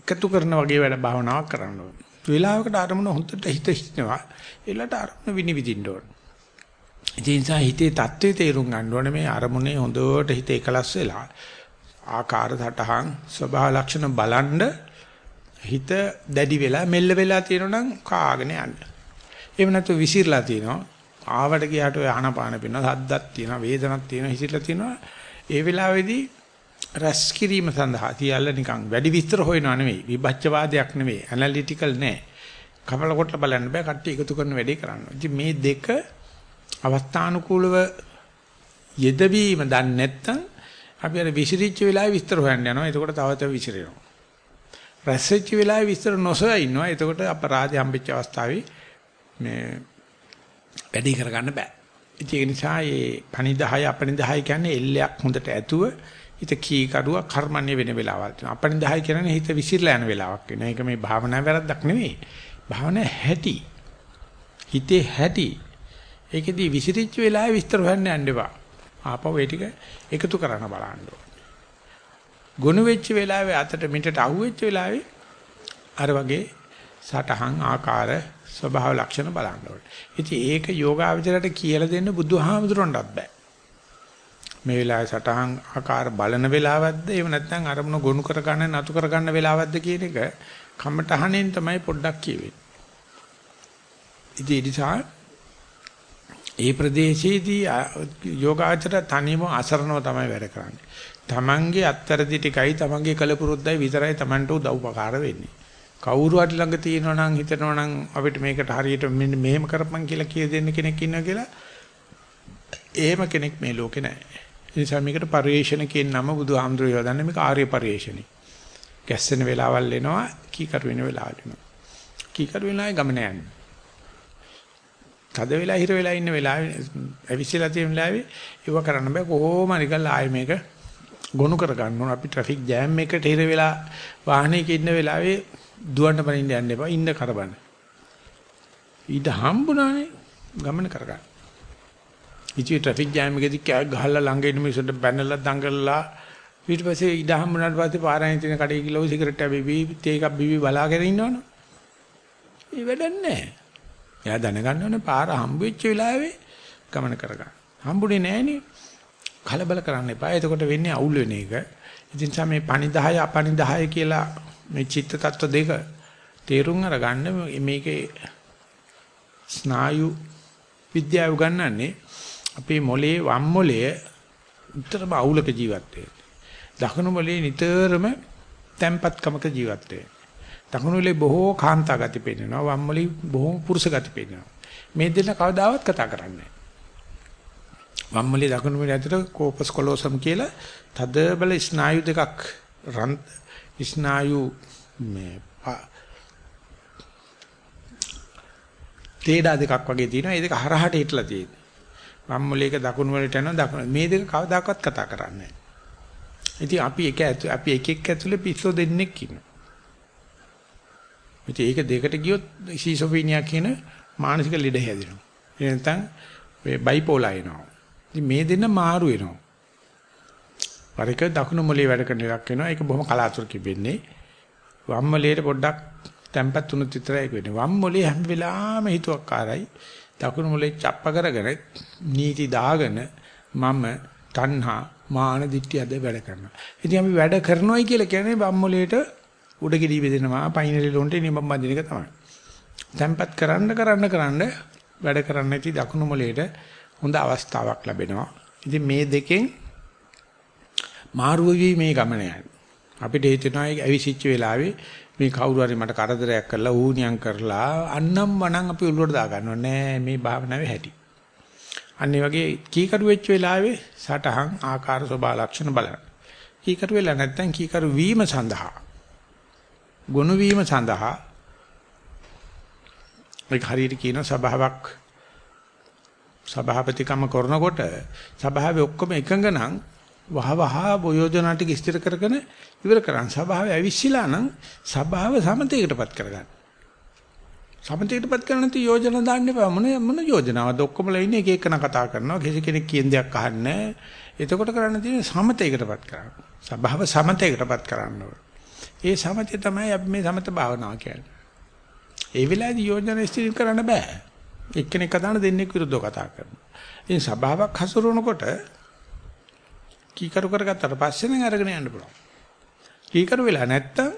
එකතු කරන වගේ වැඩ භාවනාවක් කරන්න ඕනේ. වෙලාවකට අරමුණ හොඳට හිත හිතනවා. ඒලට අරමුණ විනිවිදින්න ඕනේ. ඒ නිසා හිතේ தත්ත්වයේ තේරුම් ගන්න ඕනේ මේ අරමුණේ හොඳට හිත එකලස් වෙලා ආකාර සටහන් ස්වභාව ලක්ෂණ බලන්ඩ හිත දැඩි වෙලා මෙල්ල වෙලා තියෙනවා නම් කාගෙන යන්න. එහෙම නැත්නම් විසිරලා තියෙනවා. ආවට ගියාට ඔය ආනපාන පිනවා සද්දක් තියෙනවා වේදනක් තියෙනවා හිසිරලා තියෙනවා. ඒ වෙලාවේදී රැස් කිරීම සඳහා තියල්ල නිකන් වැඩි විස්තර හොයනවා නෙවෙයි. විභජ්‍යවාදයක් නෙවෙයි. ඇනලිටිකල් නෑ. කපල කොට බලන්න බෑ. කට්ටිය එකතු කරන වැඩේ කරන්න. ඉතින් මේ දෙක අවස්ථානුකූලව යෙදවීම දන්නේ නැත්නම් අපි අර විසිරිච්ච වෙලාවේ විස්තර හොයන්න යනවා. එතකොට තව තව විසිරෙනවා. රැස්වෙච්ච වෙලාවේ විස්තර නොසොයා ඉන්නවා. එතකොට අපරාධය හම්බෙච්ච අවස්ථාවේ මේ වැඩි කරගන්න බෑ. ඒ නිසා මේ පණිදාය අපණිදාය කියන්නේ එල්ලයක් හොඳට ඇතුව හිත කීකරුව කර්මන්නේ වෙන වෙලාවල් තියෙනවා. අපණිදාය කියන්නේ හිත විසිරලා යන වෙලාවක් වෙනවා. ඒක මේ භාවනා වැරද්දක් නෙවෙයි. භාවනා හැටි. හිතේ හැටි. ඒකෙදි විසිරිච්ච වෙලාවේ විස්තර හොයන්න යන්න එපා. ආපහු ඒ ටික එකතු කරන්න බලන්න ගොනු වෙච්ච වෙලාවේ අතට මිටට අහුවෙච්ච වෙලාවේ අර වගේ සටහන් ආකාර ස්වභාව ලක්ෂණ බලන්න ඕනේ. ඉතින් ඒක යෝගාවචරයට කියලා දෙන්න බුදුහාමුදුරන්ටත් බෑ. මේ වෙලාවේ සටහන් ආකාර බලන වෙලාවක්ද එහෙම නැත්නම් අරමුණ ගොනු කර ගන්න නතු කර ගන්න වෙලාවක්ද කියන එක කම්මටහනෙන් තමයි පොඩ්ඩක් කියවෙන්නේ. ඉතින් ඒ නිසා ඒ ප්‍රදේශයේදී යෝගාචර තනියම අසරණව තමයි වැඩ කරන්නේ. තමන්ගේ අත්තරදි ටිකයි තමන්ගේ කලපුරුද්දයි විතරයි තමන්ට උදව්පකාර වෙන්නේ. කවුරු හරි ළඟ තියෙනවා නම් හිතනවා නම් අපිට මේකට හරියට මෙන්න මෙහෙම කරපන් කියලා කිය දෙන්න කෙනෙක් ඉන්නවා කියලා එහෙම කෙනෙක් මේ ලෝකේ නැහැ. ඒ නිසා මේකට පරිේශන කියන නම බුදුහාමුදුරුවෝ යොදන්නේ මේක ආර්ය පරිේශණි. ගැස්සෙන වෙලාවල් එනවා කීකරු වෙන වෙලාවල් එනවා. කීකරු වෙනායි ගමන යන්නේ. තද වෙලා හිර වෙලා ඉන්න වෙලාවේ ඇවිස්සලා තියෙන වෙලාවේ ඒව කරන්න බෑ කොහොම හරි කරලා ආයේ මේක ගොනු කර ගන්න ඕන අපි ට්‍රැෆික් ජෑම් එකට හිර වෙලා වාහනයක ඉන්න වෙලාවේ දුවන්න බනින්න යන්න එපා ඉන්න කරබන ඊට හම්බුණානේ ගමන කරගන්න ඉතින් ට්‍රැෆික් ජෑම් එකේදී කෑ ගහලා ළඟ ඉන්න මිනිස්සුන්ට බැනලා දඟලලා ඊට පස්සේ ඉඩ හම්බුනාට පස්සේ පාරායන තියෙන කඩේ ගිහලා සිගරට් එක බිබි තේ එකක් බිබි බලාගෙන ඉන්නවනේ ඒ වැඩක් නැහැ එයා දැනගන්න ඕනේ පාර හම්බ වෙච්ච වෙලාවේ ගමන කරගන්න. හම්බුනේ නැහනේ. කලබල කරන්න එපා. එතකොට වෙන්නේ අවුල් වෙන එක. ඉතින් තමයි මේ පණිදාය අපණිදාය කියලා මේ චිත්ත tattwa දෙක තේරුම් අරගන්න මේකේ ස්නායු විද්‍යාව උගන්වන්නේ අපේ මොලේ වම් මොලේ නිතරම අවුලක ජීවත් වෙන්නේ. දකුණු මොලේ නිතරම තැම්පත්කමක ජීවත් වෙන්නේ. දකුණු වලේ බොහෝ කාන්තා ගති පෙන්නනවා වම් වලේ බොහෝ පුරුෂ ගති පෙන්නනවා මේ දෙන්න කවදාවත් කතා කරන්නේ වම් වලේ දකුණු වලේ අතර කෝපස් කොලෝසම් කියලා තද බල ස්නායු දෙකක් රන් ස්නායු මේ තේඩා දෙකක් වගේ තියෙනවා ඒ දෙක හරහට හිටලා තියෙනවා වම් වලේක දකුණු වලට යනවා දකුණු මේ දෙක කවදාකවත් කතා කරන්නේ නැහැ ඉතින් අපි එක අපි එක එක ඇතුලේ පිස්සෝ දෙන්නෙක් ඉන්නවා ඉතින් ඒක දෙකට ගියොත් ෂීසොෆීනියා කියන මානසික ලෙඩ හැදෙනවා. ඒ නැත්නම් මේ බයිපෝලා එනවා. ඉතින් මේ දෙන්න මාරු වෙනවා. වරක දකුණු මොලේ වැඩ කරන එකක් වෙනවා. ඒක බොහොම කලාතුරකින් වෙන්නේ. වම් මොලේට පොඩ්ඩක් තැම්පත් වුණොත් විතරයි ඒක වෙන්නේ. වම් මොලේ හැම වෙලාවෙම හිතුවක්කාරයි. දකුණු මොලේ චප්ප කරගෙන නීති දාගෙන මම තණ්හා මාන දිට්ඨිය අද වැඩ කරනවා. ඉතින් අපි වැඩ කරනොයි කියලා කියන්නේ වම් මොලේට උඩ ගෙඩි බෙදෙනවා පයින්ලි ලොන්ට නියම බඳින එක තමයි. තැම්පත් කරන්න කරන්න කරන්න වැඩ කරන්න නැති දකුණු මොලේට හොඳ අවස්ථාවක් ලැබෙනවා. ඉතින් මේ දෙකෙන් මාරු වෙවි මේ ගමන යන්නේ. අපිට හිතෙනවා ඒක ඇවිසිච්ච වෙලාවේ මේ කවුරු හරි මට කරදරයක් කරලා ඌණියම් කරලා අන්නම් වණන් අපි උළුවට දා ගන්නව නෑ මේ භාවනාවේ හැටි. අන්න වගේ කීකරු වෙච්ච වෙලාවේ සටහන් ආකාර ස්වභාව ලක්ෂණ බලන්න. කීකරු වෙලා නැත්නම් කීකරු වීම සඳහා ගොනු වීම සඳහා ඒක හරියට කියන සභාවක් සභාපතිකම කරනකොට සභාවේ ඔක්කොම එකඟ නම් වහ වහ යෝජනා ටික ඉස්තර කරගෙන ඉවර කරන් සභාවේ ඇවිස්සලා නම් සභාව සමතේකටපත් කරගන්න. සමතේකටපත් කරන ති යෝජනා දාන්න එපා මොන මොන යෝජනාවද ඔක්කොමලා ඉන්නේ එක එකන කතා කරනවා කිසි කෙනෙක් කියන දෙයක් අහන්නේ එතකොට කරන්න තියෙන්නේ සමතේකටපත් කරන්න. සභාව සමතේකටපත් කරන්න ඕනේ. ඒ සමතය තමයි අපි මේ සමත භාවනාව කියන්නේ. ඒ වෙලාවේදී යෝජනා ඉදිරි කරන්න බෑ. එක්කෙනෙක් කතාන දෙන්නෙක් විරුද්ධව කතා කරනවා. ඉතින් සභාවක් හසුරුවනකොට කීකරු කරගත්තට පස්සේ නම් අරගෙන යන්න පුළුවන්. කීකරු වෙලා නැත්තම්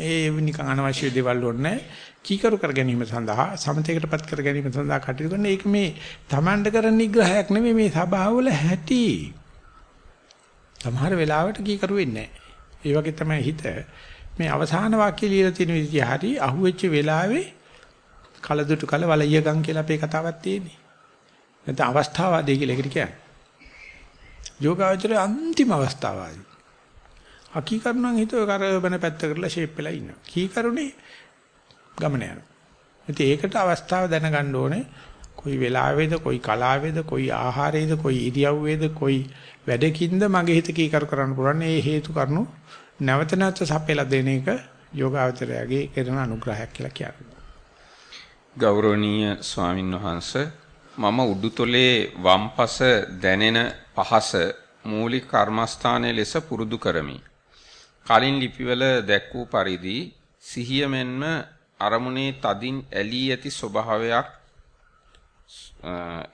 ඒ නිකන් අනවශ්‍ය දේවල් ඕනේ කීකරු කර ගැනීම සඳහා සමතේකටපත් කර ගැනීම සඳහා කටයුතු කරන ඒක මේ Tamanට කරන නිග්‍රහයක් නෙමෙයි මේ සභාවවල හැටි. සමහර වෙලාවට කීකරු වෙන්නේ නැහැ. ඒ වගේ තමයි හිත මේ අවසාන වාක්‍ය ලියලා තියෙන විදිහ හරි අහුවෙච්ච වෙලාවේ කලදුටු කල වලියගම් කියලා අපේ කතාවක් තියෙන්නේ. නැත්නම් අවස්ථාවාදී කියලා ඒකට කියන්නේ. යෝගාවචරයේ අන්තිම අවස්ථාවාදී. හකීකරණන් හිතුව කරබන පැත්ත කරලා ෂේප් වෙලා ඉන්නවා. කීකරුනේ ගමන යනවා. ඉතින් ඒකට අවස්ථාව දැනගන්න ඕනේ. කොයි වෙලාවේද, කොයි කලාවේද, කොයි ආහාරයේද, කොයි ඉරියව්වේද, කොයි වැඩකින්ද මගේ හිත කීකරු කරන්න පුළුවන්. ඒ හේතු කරුණු නැවත නැවත සපයලා දෙන එක යෝගාවචරයාගේ කරන අනුග්‍රහයක් කියලා කියනවා. ගෞරවනීය ස්වාමින් වහන්සේ මම උඩුතොලේ වම්පස දැනෙන පහස මූලික කර්මස්ථානයේ ලෙස පුරුදු කරමි. කලින් ලිපිවල දැක් වූ පරිදි සිහිය මෙන්ම අරමුණේ තදින් ඇලී ඇති ස්වභාවයක්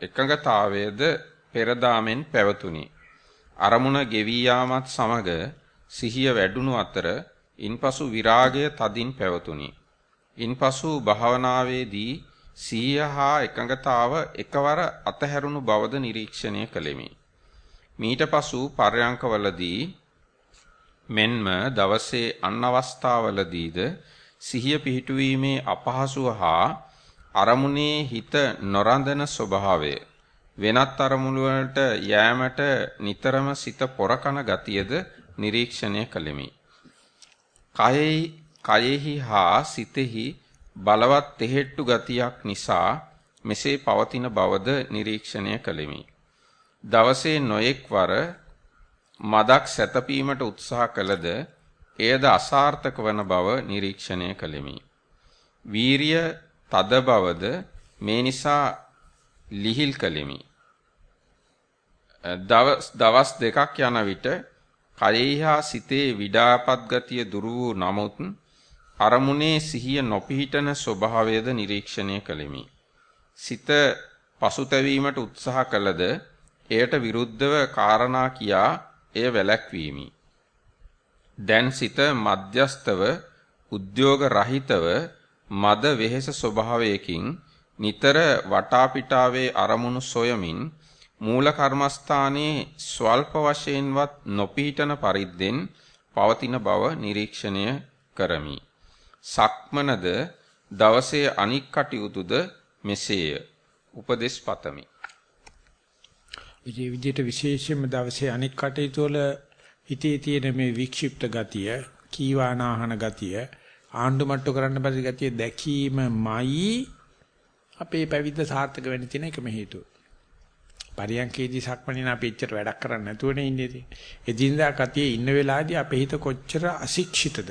එකඟතාවයේද පෙරදාමෙන් පැවතුණි. අරමුණ ගෙවී යාමත් සමග සිහිය වැඩුණු අතර ඉන්පසු විරාගය තදින් පැවතුණි. ඉන්පසු භාවනාවේදී සිහිය හා එකඟතාව එකවර අතහැරුණු බවද නිරීක්ෂණය කළෙමි. මීට පසු පර්යංකවලදී මෙන්ම දවසේ අන් අවස්ථාවලදීද සිහිය පිහිටුවීමේ අපහසුව හා අරමුණේ හිත නොරඳන ස්වභාවය වෙනත් අරමුණු වලට යෑමට නිතරම සිත පොරකන ගතියද නිරීක්ෂණය කළෙමි. කයෙහි කයෙහි හා සිතෙහි බලවත් තෙහෙට්ටු ගතියක් නිසා මෙසේ පවතින බවද නිරීක්ෂණය කළෙමි. දවසේ නොයෙක් වර මදක් සැතපීමට උත්සාහ කළද එයද අසාර්ථක වන බව නිරීක්ෂණය කළෙමි. වීරිය තද බවද මේ නිසා ලිහිල් කළෙමි. දවස් දෙකක් යන විට කයෙහි හා සිතේ විඩාපත් ගතිය දුරු වූ නමුත් අරමුණේ සිහිය නොපිහිටන ස්වභාවයද නිරීක්ෂණය කළෙමි. සිත පසුතැවීමට උත්සාහ කළද එයට විරුද්ධව කාරණා කියා එය වැළැක්වීමි. දැන් සිත මධ්‍යස්තව උද්‍යෝග රහිතව මද වෙහෙස ස්වභාවයකින් නිතර වටාපිටාවේ අරමුණු සොයමින් මූල කර්මස්ථානයේ ස්වල්ප වශයෙන්වත් නොපීඨන පරිද්දෙන් පවතින බව නිරීක්ෂණය කරමි. සක්මනද දවසේ අනික් කටයුතුද මෙසේය. උපදේශ පතමි. විදි විදියට විශේෂයෙන්ම දවසේ අනික් කටයුතු වල හිතේ තියෙන මේ වික්ෂිප්ත ගතිය, කීවානාහන ගතිය, ආණ්ඩු මට්ටු කරන්න බැරි ගතිය දැකීමමයි අපේ පැවිද්ද සාර්ථක වෙන්න තියෙන එකම හේතුව. පරියන්කේදී සක්මණේන අපි එච්චර වැඩක් කරන්නේ නැතුවනේ ඉන්නේ. එදිනදා කතියේ ඉන්න වෙලාවේදී අපේ හිත කොච්චර අශික්ෂිතද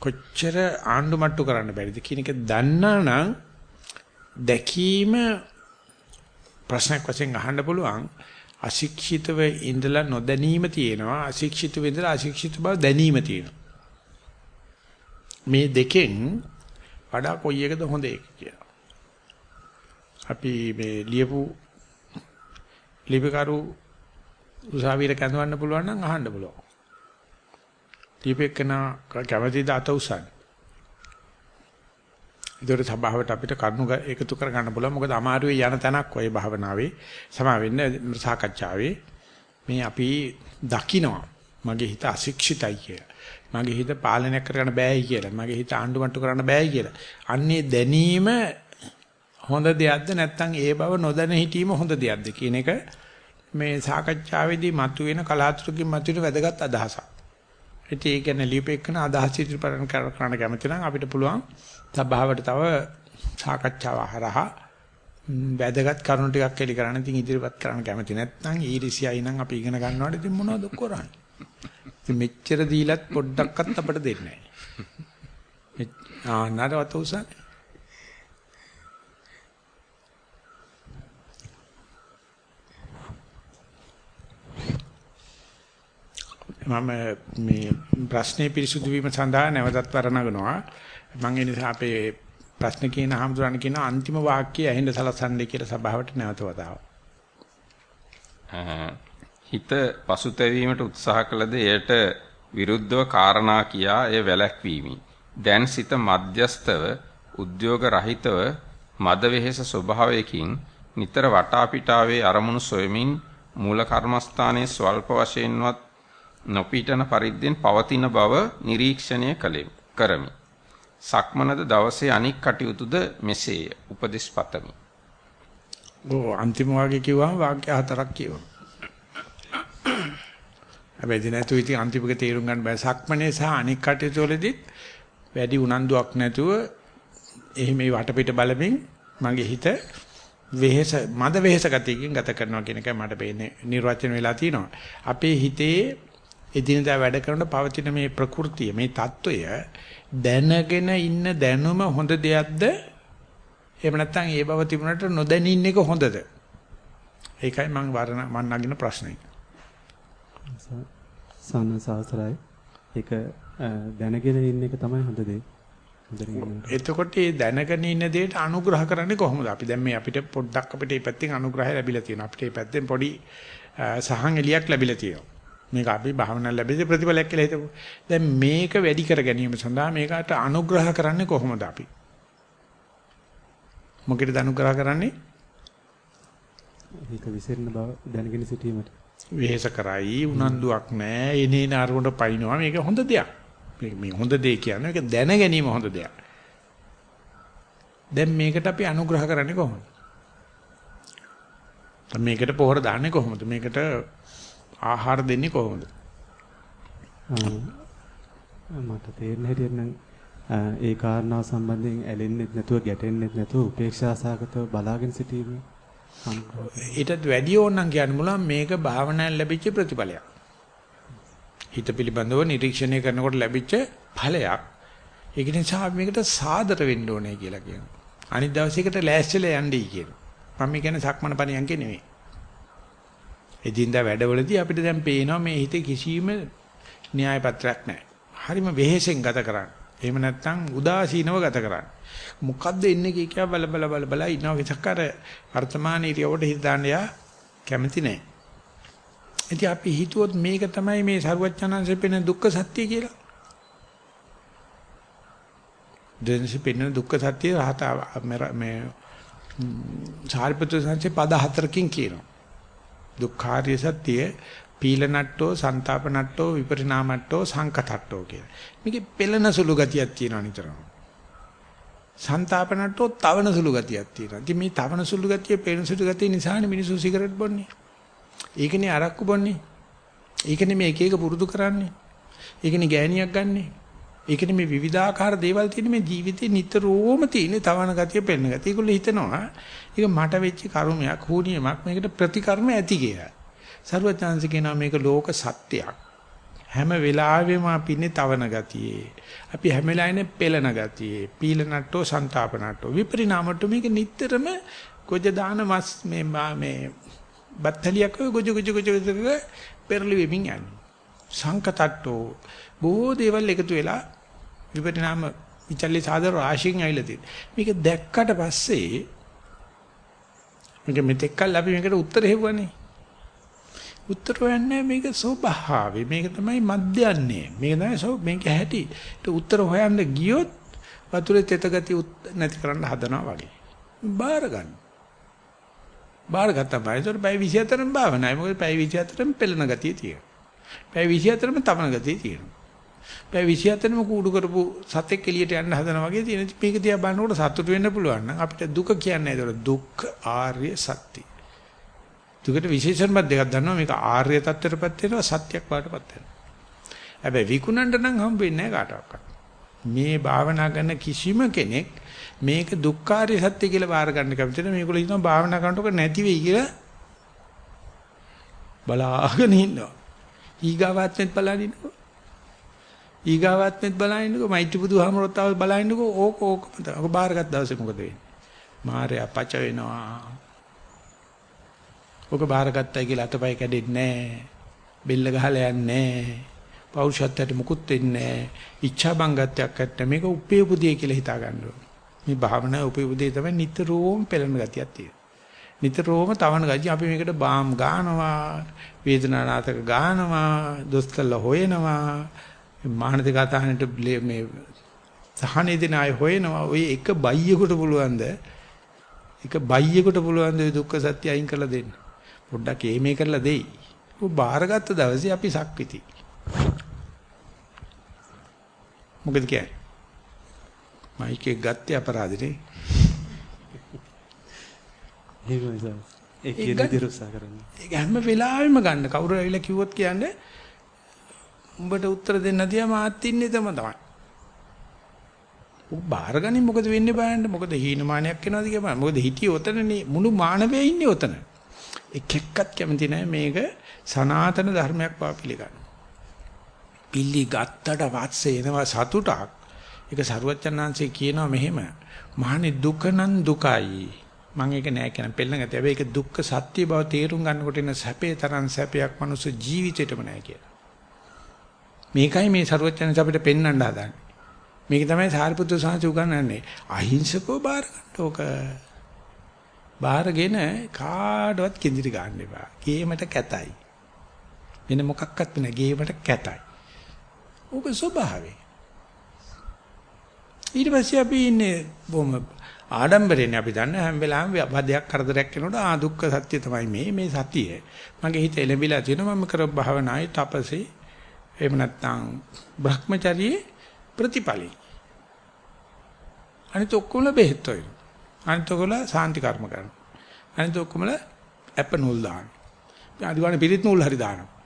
කොච්චර ආණ්ඩු මට්ටු කරන්න බැරිද කියන එක දන්නා දැකීම ප්‍රශ්නයක් වශයෙන් අහන්න පුළුවන්. අශික්ෂිතව ඉඳලා නොදැනීම තියෙනවා. අශික්ෂිතව ඉඳලා අශික්ෂිත බව දැනීම තියෙනවා. මේ දෙකෙන් වඩා කොයි එකද හොඳ එක කියලා. අපි මේ ලියපු ලිපිකරු උසාවියට කැඳවන්න පුළුවන් නම් අහන්න පුළුවන්. ලිපෙකන කැමැතිද අත උසන්. ඒතර සභාවට අපිට කරුණු එකතු කර ගන්න පුළුවන්. මොකද අමාරුවේ යන තැනක් ඔය භාවනාවේ සමා වෙන්න සාකච්ඡාවේ මේ අපි දකිනවා මගේ හිත අශික්ෂිතයි කියලා. මගේ හිත පාලනය කරගන්න බෑයි කියලා. මගේ හිත ආණ්ඩුමට්ටු කරන්න බෑයි කියලා. අන්නේ දැනීම හොඳ දෙයක්ද නැත්නම් ඒ බව නොදැන හිටීම හොඳ දෙයක්ද කියන එක මේ සාකච්ඡාවේදී මතුවෙන කලාතුරකින් මතුවෙන වැදගත් අදහසක්. ඉතින් ඒ කියන්නේ ලියපෙකන අදහස් ඉදිරිපත් කරන්න කැමති නම් අපිට පුළුවන් සභාවට තව සාකච්ඡාව හරහා වැදගත් කරුණු ටිකක් එලි කරන්න ඉතින් ඉදිරිපත් කරන්න කැමති නැත්නම් ඊරිසියයි නම් අපි ඉගෙන ගන්නවට ඉතින් මොනවද කරන්නේ? ඉතින් මෙච්චර දීලත් පොඩ්ඩක්වත් අපිට දෙන්නේ නැහැ. ආ නරවත උසන්නේ මම මේ ප්‍රශ්නේ පිරිසුදු වීම සඳහා නැවතත් වරණගනවා. මම ඒ නිසා අපේ ප්‍රශ්න කියන හමුදුරන් කියන අන්තිම වාක්‍යය ඇහෙන්න සලසන්නේ කියලා සභාවට නැවත වතාවක්. හිත පසුතැවීමට උත්සාහ කළද එයට විරුද්ධව කාරණා කියා එය වැළැක්වීමි. දැන් සිත මධ්‍යස්තව උද්‍යෝග රහිතව මද වෙහෙස ස්වභාවයකින් නිතර වටා පිටාවේ අරමුණු සොයමින් මූල කර්මස්ථානයේ ස්වල්ප වශයෙන්වත් නොපීඨන පරිද්දෙන් පවතින බව නිරීක්ෂණය කරමි. සක්මනද දවසේ අනික් කටයුතුද මෙසේය. උපදේශ පතමි. ඕ අන්තිම වාක්‍ය කිව්වම වාක්‍ය හතරක් කියවනවා. හැබැයි දිනතු ඉතින් අන්තිමක තේරුම් ගන්න බෑ. සක්මනේ සහ අනික් කටයුතු වලදීත් වැඩි උනන්දුවක් නැතුව එහි මේ වටපිට බලමින් මගේ හිත වෙහෙස මද වෙහෙස ගතියකින් ගත කරනවා කියන එකයි මට පේන්නේ නිර්වචන වෙලා තියෙනවා. අපේ හිතේ එදිනදා වැඩ කරන පවතින මේ ප්‍රകൃතිය මේ తত্ত্বය දැනගෙන ඉන්න දැනුම හොඳ දෙයක්ද එහෙම නැත්නම් ඒ බව තිබුණට නොදැනින්න එක හොඳද ඒකයි මම වරණ මම නගින ප්‍රශ්නේ සනසාසරයි ඒක දැනගෙන ඉන්න එක තමයි හොඳ දේ එතකොට මේ දැනගෙන ඉන්න දෙයට අනුග්‍රහ කරන්නේ කොහොමද? අපි දැන් මේ අපිට පොඩ්ඩක් අපිට මේ පැත්තෙන් අනුග්‍රහය ලැබිලා තියෙනවා. අපිට මේ පැත්තෙන් පොඩි සහන් එලියක් ලැබිලා තියෙනවා. මේක අපි භාවනා ලැබෙද්දී ප්‍රතිඵලයක් කියලා හිතමු. දැන් මේක වැඩි කර ගැනීම සඳහා මේකට අනුග්‍රහ කරන්නේ කොහොමද අපි? මොකේද අනුග්‍රහ කරන්නේ? ඒක විසිරෙන බව දැනගෙන සිටීමට. වෙහෙස කරයි උනන්දුවක් නැහැ. එනේන අරමුණට පයින්නවා. මේක හොඳ දෙයක්. මේ මේ හොඳ දේ කියන්නේ ඒක දැන ගැනීම හොඳ දෙයක්. දැන් මේකට අපි අනුග්‍රහ කරන්නේ කොහොමද? මේකට පොහොර දාන්නේ කොහොමද? මේකට ආහාර දෙන්නේ කොහොමද? මට තේරෙන හැටියට නම් ඒ කාරණාව සම්බන්ධයෙන් ඇලෙන්නෙත් නැතුව ගැටෙන්නෙත් නැතුව උපේක්ෂා සහගතව බලාගෙන සිටීම ඊටත් වැඩි ඕනනම් කියන්න මුලම් මේක භාවනාවෙන් ලැබිච්ච ප්‍රතිඵලයක්. හිත පිළිබඳව නිරීක්ෂණය කරනකොට ලැබිච්ච ඵලයක්. ඒක නිසා මේකට සාදර වෙන්න ඕනේ කියලා කියනවා. අනිත් දවසේකට ලෑස්තිලා යන්නයි කියනවා. මම කියන්නේ සක්මන පණියන්ගේ නෙවෙයි. එදින්දා වැඩවලදී අපිට දැන් පේනවා මේ හිතේ කිසිම න්‍යාය පත්‍රයක් නැහැ. හරිම වෙහෙසෙන් ගත කරන්නේ. එහෙම නැත්නම් උදාසීනව ගත කරන්නේ. මොකද්ද එන්නේ කිය කියා බල බල බල බල ඉන්නවා විතක් අර වර්තමාන ඉරියවට හිත දාන්න යා කැමති නැහැ. ඉතින් අපි හිතුවොත් මේක තමයි මේ සරුවච්චනංශෙ පෙන දුක්ඛ සත්‍ය කියලා. දෙන්සි පෙන දුක්ඛ සත්‍ය රහත මේ සාරිපුත්‍ර සංසේ පද හතරකින් කියනවා. දුක්ඛාරිය සත්‍ය පීලනට්ටෝ, සන්තාපනට්ටෝ, විපරිණාමට්ටෝ, සංකතට්ටෝ කියලා. මේකේ පෙළෙන සුළු ගතියක් තියෙනවා නිතරම. සන්තාපනට්ටෝ තවන සුළු ගතියක් තියෙනවා. ඉතින් මේ තවන සුළු ගතිය, පෙළෙන සුළු ගතිය නිසානේ මිනිස්සු සිගරට් බොන්නේ. ඒකනේ අරක්කු බොන්නේ. ඒකනේ මේ එක එක පුරුදු කරන්නේ. ඒකනේ ගෑණියක් ගන්නෙ. ඒකනේ මේ විවිධාකාර දේවල් තියෙන මේ ජීවිතේ නිතරම තියෙන තවන ගතිය පෙන්න ගතිය. ඒගොල්ලෝ හිතනවා ඒක මට වෙච්ච කර්මයක්, හුනියමක් මේකට ප්‍රතිකර්ම ඇති කියලා. සරුවචාන්ස කියනවා මේක ලෝක සත්‍යයක්. හැම වෙලාවෙම අපි ඉන්නේ තවන ගතියේ. අපි හැම වෙලාවෙම පෙළන ගතියේ. පීලනට්ටෝ සන්තාපනට්ටෝ විපරිණාමට්ටෝ මේක නිටතරම ගොජ දාන මස් මේ මේ බත්තලියක් ගොජ ගොජ ගොජ ගොජ පෙරලි වෙමින් යන්නේ. සංකතට්ටෝ බොහෝ දේවල් එකතු වෙලා විපරිණාම විචල්ලි සාදර රාශියෙන් ඇවිල්ලා තියෙනවා. මේක දැක්කට පස්සේ මේක මෙතෙක්කල් අපි මේකට උත්තර හෙව්වනේ. උත්තර හොයන්නේ මේක ස්වභාවය. මේක තමයි මධ්‍යන්නේ. මේක තමයි සෝ මේක ඇහැටි. ඒක උත්තර හොයන්න ගියොත් වතුරේ තෙත ගතිය නැති කරන්න හදනවා වගේ. බාර ගන්න. බාර ගත්තා බයතොර පැය 24න් භාවනායි. මොකද පැය 24න් පෙළෙන ගතිය තියෙනවා. පැය 24න් තවන ගතිය තියෙනවා. පැය 24න්ම කූඩු කරපු සතෙක් එළියට යන්න හදනවා වගේ තියෙන මේක දිහා බලනකොට සතුට වෙන්න පුළුවන් නම් අපිට දුක කියන්නේ ඒතකොට දුක්ඛ ආර්ය සත්‍ය. දුකට විශේෂණයක් දෙකක් දන්නවා මේක ආර්ය தත්ත්වයටපත් වෙනවා සත්‍යක් වාටපත් වෙනවා. හැබැයි විකුණන්න නම් හම්බෙන්නේ නැහැ කාටවත්. මේ භාවනා කරන කිසිම කෙනෙක් මේක දුක්ඛාරය සත්‍ය කියලා බාර ගන්න කැමති නැහැ. මේගොල්ලෝ හිතනවා භාවනා කරනකොට නැති වෙයි කියලා බලාගෙන ඉන්නවා. ඊගාවාත්මෙත් බලන් ඉන්නවා. ඊගාවාත්මෙත් බලන් ඉන්නකෝ මෛත්‍රී බුදුහාමරොත් ආව බලන් ඉන්නකෝ ඕක ඕකම තමයි. ඔක බාරගත් දවසේ මොකද වෙන්නේ? මායя පච වෙනවා. ඔක බාරගත්තයි කියලා අතපය කැඩෙන්නේ නැහැ. බෙල්ල ගහලා යන්නේ නැහැ. පෞරුෂත්වයට මුකුත් වෙන්නේ නැහැ. ඉච්ඡා බංගත්වයක් නැත්නම් මේක උපේපුදිය කියලා හිතා ගන්න ඕනේ. මේ භාවනා උපේපුදිය තමයි නිතරම පෙළෙන ගතියක් තියෙන්නේ. නිතරම තවන ගතිය අපි මේකට බාම් ගානවා, වේදනානාතක ගානවා, දොස්තරලා හොයනවා, මානසික අතහනට මේ සහනේ දෙන අය හොයනවා. ඔය එක බයියෙකුට පුළුවන්ද? එක බයියෙකුට පුළුවන්ද දුක්ඛ සත්‍ය අයින් කරලා දෙන්න? පොඩ්ඩක් එහෙමේ කරලා දෙයි. ਉਹ බාරගත්ත දවසේ අපි සක්විති. මොකද කියන්නේ? මයික් එක ගත්තේ අපරාධනේ. ඒ උත්සාහ කරන්න. ඒක හැම වෙලාවෙම ගන්න. කවුරු ඇවිල්ලා කිව්වොත් කියන්නේ උඹට උත්තර දෙන්න තියා මාත් ඉන්නේ තම තමයි. ඔබ බාරගනින් මොකද වෙන්නේ බලන්න. මොකද හීනමානයක් වෙනවද කියලා. මොකද හිටියේ ඔතනනේ මුළු මානවය ඉන්නේ ඔතන. එක එක්කත් කැමති නැහැ මේක සනාතන ධර්මයක් බව පිළිගන්න. පිළි ගත්තට පස්සේ එනවා සතුටක්. ඒක සරුවච්චන්හන්සේ කියනවා මෙහෙම. මහණේ දුක නම් දුකයි. මම ඒක නෑ කියන පෙළන ගැතිය. හැබැයි ඒක දුක්ඛ සත්‍ය බව තේරුම් ගන්නකොට එන සැපේ තරම් සැපයක් මනුස්ස ජීවිතේටම නෑ කියලා. මේකයි මේ සරුවච්චන්ස අපිට පෙන්වන්න හදන්නේ. මේක තමයි සාරිපුත්‍ර සාංශ උගන්වන්නේ. අහිංසකව බාර ගන්න ඕක. බාරගෙන කාටවත් කිඳිරි ගන්න එපා. ගේමට කැතයි. වෙන මොකක්වත් නෑ ගේමට කැතයි. ඕක ස්වභාවය. ඊට පස්සේ අපි ඉන්නේ බොම ආඩම්බරෙන්නේ අපි දන්න හැම වෙලාවෙම වදයක් කරදරයක් වෙනකොට ආ දුක්ඛ සත්‍ය තමයි මේ මේ සතිය. මගේ හිත එළඹිලා තියෙනවා මම කර භාවනායි තපසේ එහෙම නැත්නම් Brahmacharye ප්‍රතිපලයි. අනිත ඔක්කොම බෙහෙත් වයින්. අනිත ඔක්කොම සාන්ති කර්ම කරනවා. අනිත ඔක්කොම ඇප නූල් දානවා. අදිවානේ පිරිත් නූල් හරි දානවා.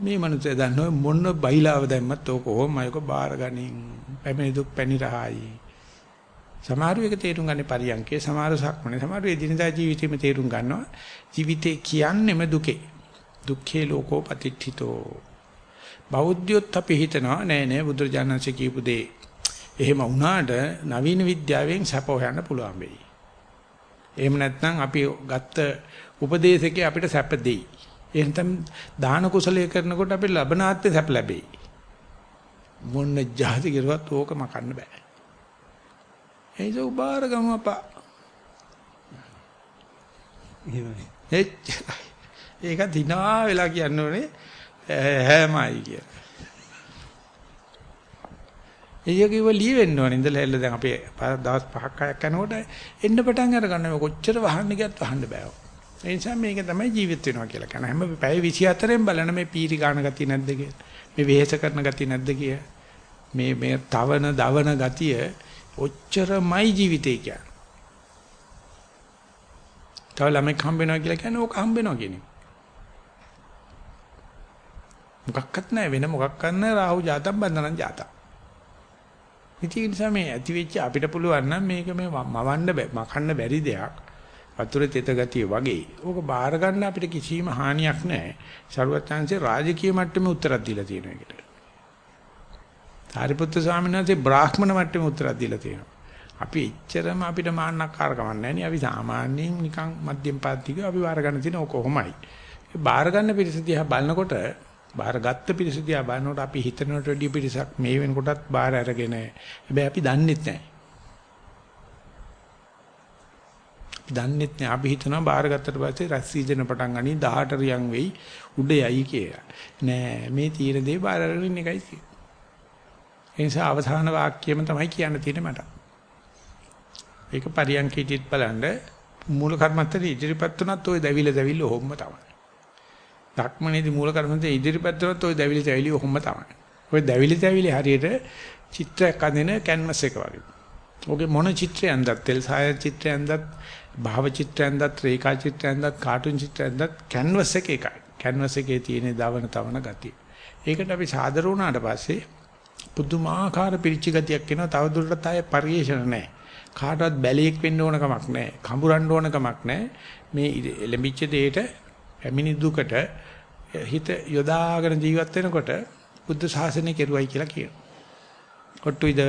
මේ මනුස්සය දන්නව මොන බයිලාව දැම්මත් ඕක කොහොමයි ඔක බාර ගනින්. පැමිණි දුක් පැණි රහයි. සමහරු එක තේරුම් ගන්න පරියන්කේ සමහරු සක්මනේ සමහරු එදිනදා ජීවිතේම තේරුම් ගන්නවා. ජීවිතේ කියන්නේම දුකේ. දුක්ඛේ ලෝකෝ පතිට්ඨිතෝ. බෞද්ධයොත් අපි හිතනවා නෑ නෑ බුදුරජාණන්සේ කියපු දේ එහෙම වුණාට නවීන විද්‍යාවෙන් සැප හොයන්න පුළුවන් වෙයි. එහෙම නැත්නම් අපි ගත්ත උපදේශකේ අපිට සැප දෙයි. එහෙනම් දාන කුසලයේ කරනකොට අපිට ලබනාත්මේ සැප ලැබෙයි. මොන්න ජාති කිරුවත් ඕක මකන්න බෑ. එයිස උබාර ගමු අපා. එහෙමයි. ඒක දිනා වෙලා කියන්න ඕනේ හැමයි කියලා. ඒක කිව්ව ලී වෙන්න ඕනේ ඉඳලා හැල්ල දැන් අපේ දවස් පහක් හයක් යනකොට එන්න පටන් අර ගන්න කොච්චර වහන්න ගියත් වහන්න බෑ. ඒ නිසා මේක තමයි ජීවිත වෙනවා කියලා කියන හැම පැය 24න් බලන මේ පීරි ගාන ගතිය නැද්ද කියලා. මේ වෙහෙස කරන ගතිය නැද්ද කිය. මේ මේ තවන දවන ගතිය ඔච්චරමයි ජීවිතේ කියන්නේ. තව ළමෙක් හම්බ වෙනවා කියලා කියන්නේ ඕක හම්බ වෙනවා කියන්නේ. මොකක්වත් නැහැ වෙන මොකක්වත් නැහැ රාහු ජාතම් බන්ධනං ජාතම්. ඉතින් නිසා මේ ඇති වෙච්ච අපිට පුළුවන් නම් මේක මේ මවන්න බෑ මකන්න බැරි දෙයක්. වතුරේ තෙත ගතිය වගේ. ඕක බාර ගන්න අපිට කිසිම හානියක් නැහැ. සරුවත්යන්සේ රාජකීය මට්ටමේ උත්තරක් දීලා තියෙනවා ඒකට. සාරිපුත්‍ර ස්වාමීන් වහන්සේ බ්‍රාහ්මණ මට්ටමේ උත්තරක් දීලා තියෙනවා. අපි එච්චරම අපිට මාන්නක්කාරකමක් නැහැ නේ. අපි සාමාන්‍යයෙන් නිකන් මධ්‍යම පාත්තික අපි බාර ගන්න තියෙන ඕක කොහොමයි. බාර ගන්න පිරිස දිහා බලනකොට බාරගත්ත පිරිස දිහා බලනකොට අපි හිතනට වැඩිය පිරිසක් මේ වෙනකොටත් බාර අරගෙන හැබැයි අපි දන්නෙත් නැහැ. දන්නෙත් නැහැ. අපි හිතනවා බාරගත්තට පස්සේ රැස් සීසන පටන් ගනි 18 රියන් වෙයි උඩ යයි කියලා. නෑ මේ තීර දේ බාර අරගෙන එකයි තියෙන්නේ. ඒ නිසා අවසාන වාක්‍යයම තමයි කියන්න තියෙන්නේ මට. ඒක පරියන්කීටිත් බලන්න මූල කර්මත්තේ ඉදිරිපත් වුණත් ওই දැවිල දැවිල්ල ඔහොම තමයි. ධක්මනේදී මූල කර්මන්තේ ඉදිරිපත් වුණත් ওই දැවිලි තැවිලි ඔහොම තමයි. ওই දැවිලි තැවිලි හරියට චිත්‍රයක් අඳින කැන්වස් එක වගේ. ඔගේ මොන චිත්‍රයක්ද තෙල් සාය චිත්‍රයක්ද භාව චිත්‍රයක්ද රේඛා චිත්‍රයක්ද කාටුන් චිත්‍රයක්ද කැන්වස් එක එකයි. කැන්වස් එකේ තියෙන දවන තවන ගතිය. ඒකට අපි සාදර වුණාට පස්සේ පුදුමාකාර පිරිච්ච ගතියක් එනවා. තව දුරටත් ආයේ පරිේශන නැහැ. කාටවත් බැලේක් වෙන්න ඕන කමක් නැහැ. කඹරන්න ඕන කමක් නැහැ. මේ ලැබිච්ච දෙයට පැමිණි දුකට හිත යොදාගෙන ජීවත් වෙනකොට බුද්ධ ශාසනය කෙරුවයි කියලා කියනවා. ඔට්ටුයිද?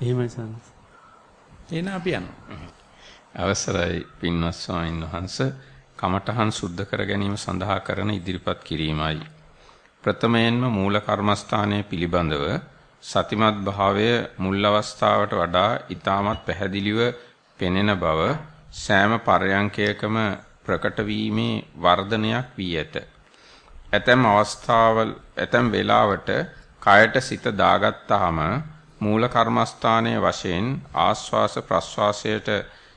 එහෙමයි සන්ස්. එන අපි යනවා. අවසරයි පින්වත් ස්වාමීන් වහන්ස කමඨහන් සුද්ධ කර ගැනීම සඳහා කරන ඉදිරිපත් කිරීමයි. ප්‍රථමයෙන්ම මූල කර්මස්ථානයේ පිළිබඳව සතිමත් භාවය මුල් අවස්ථාවට වඩා ඊටමත් පැහැදිලිව පෙනෙන බව සෑම පරයන්කයකම ප්‍රකට වීමේ වර්ධනයක් වී ඇත. ඇතැම් අවස්ථාවල ඇතැම් වෙලාවට කයට සිත දාගත්තාම මූල කර්මස්ථානයේ වශයෙන් ආස්වාස ප්‍රස්වාසයට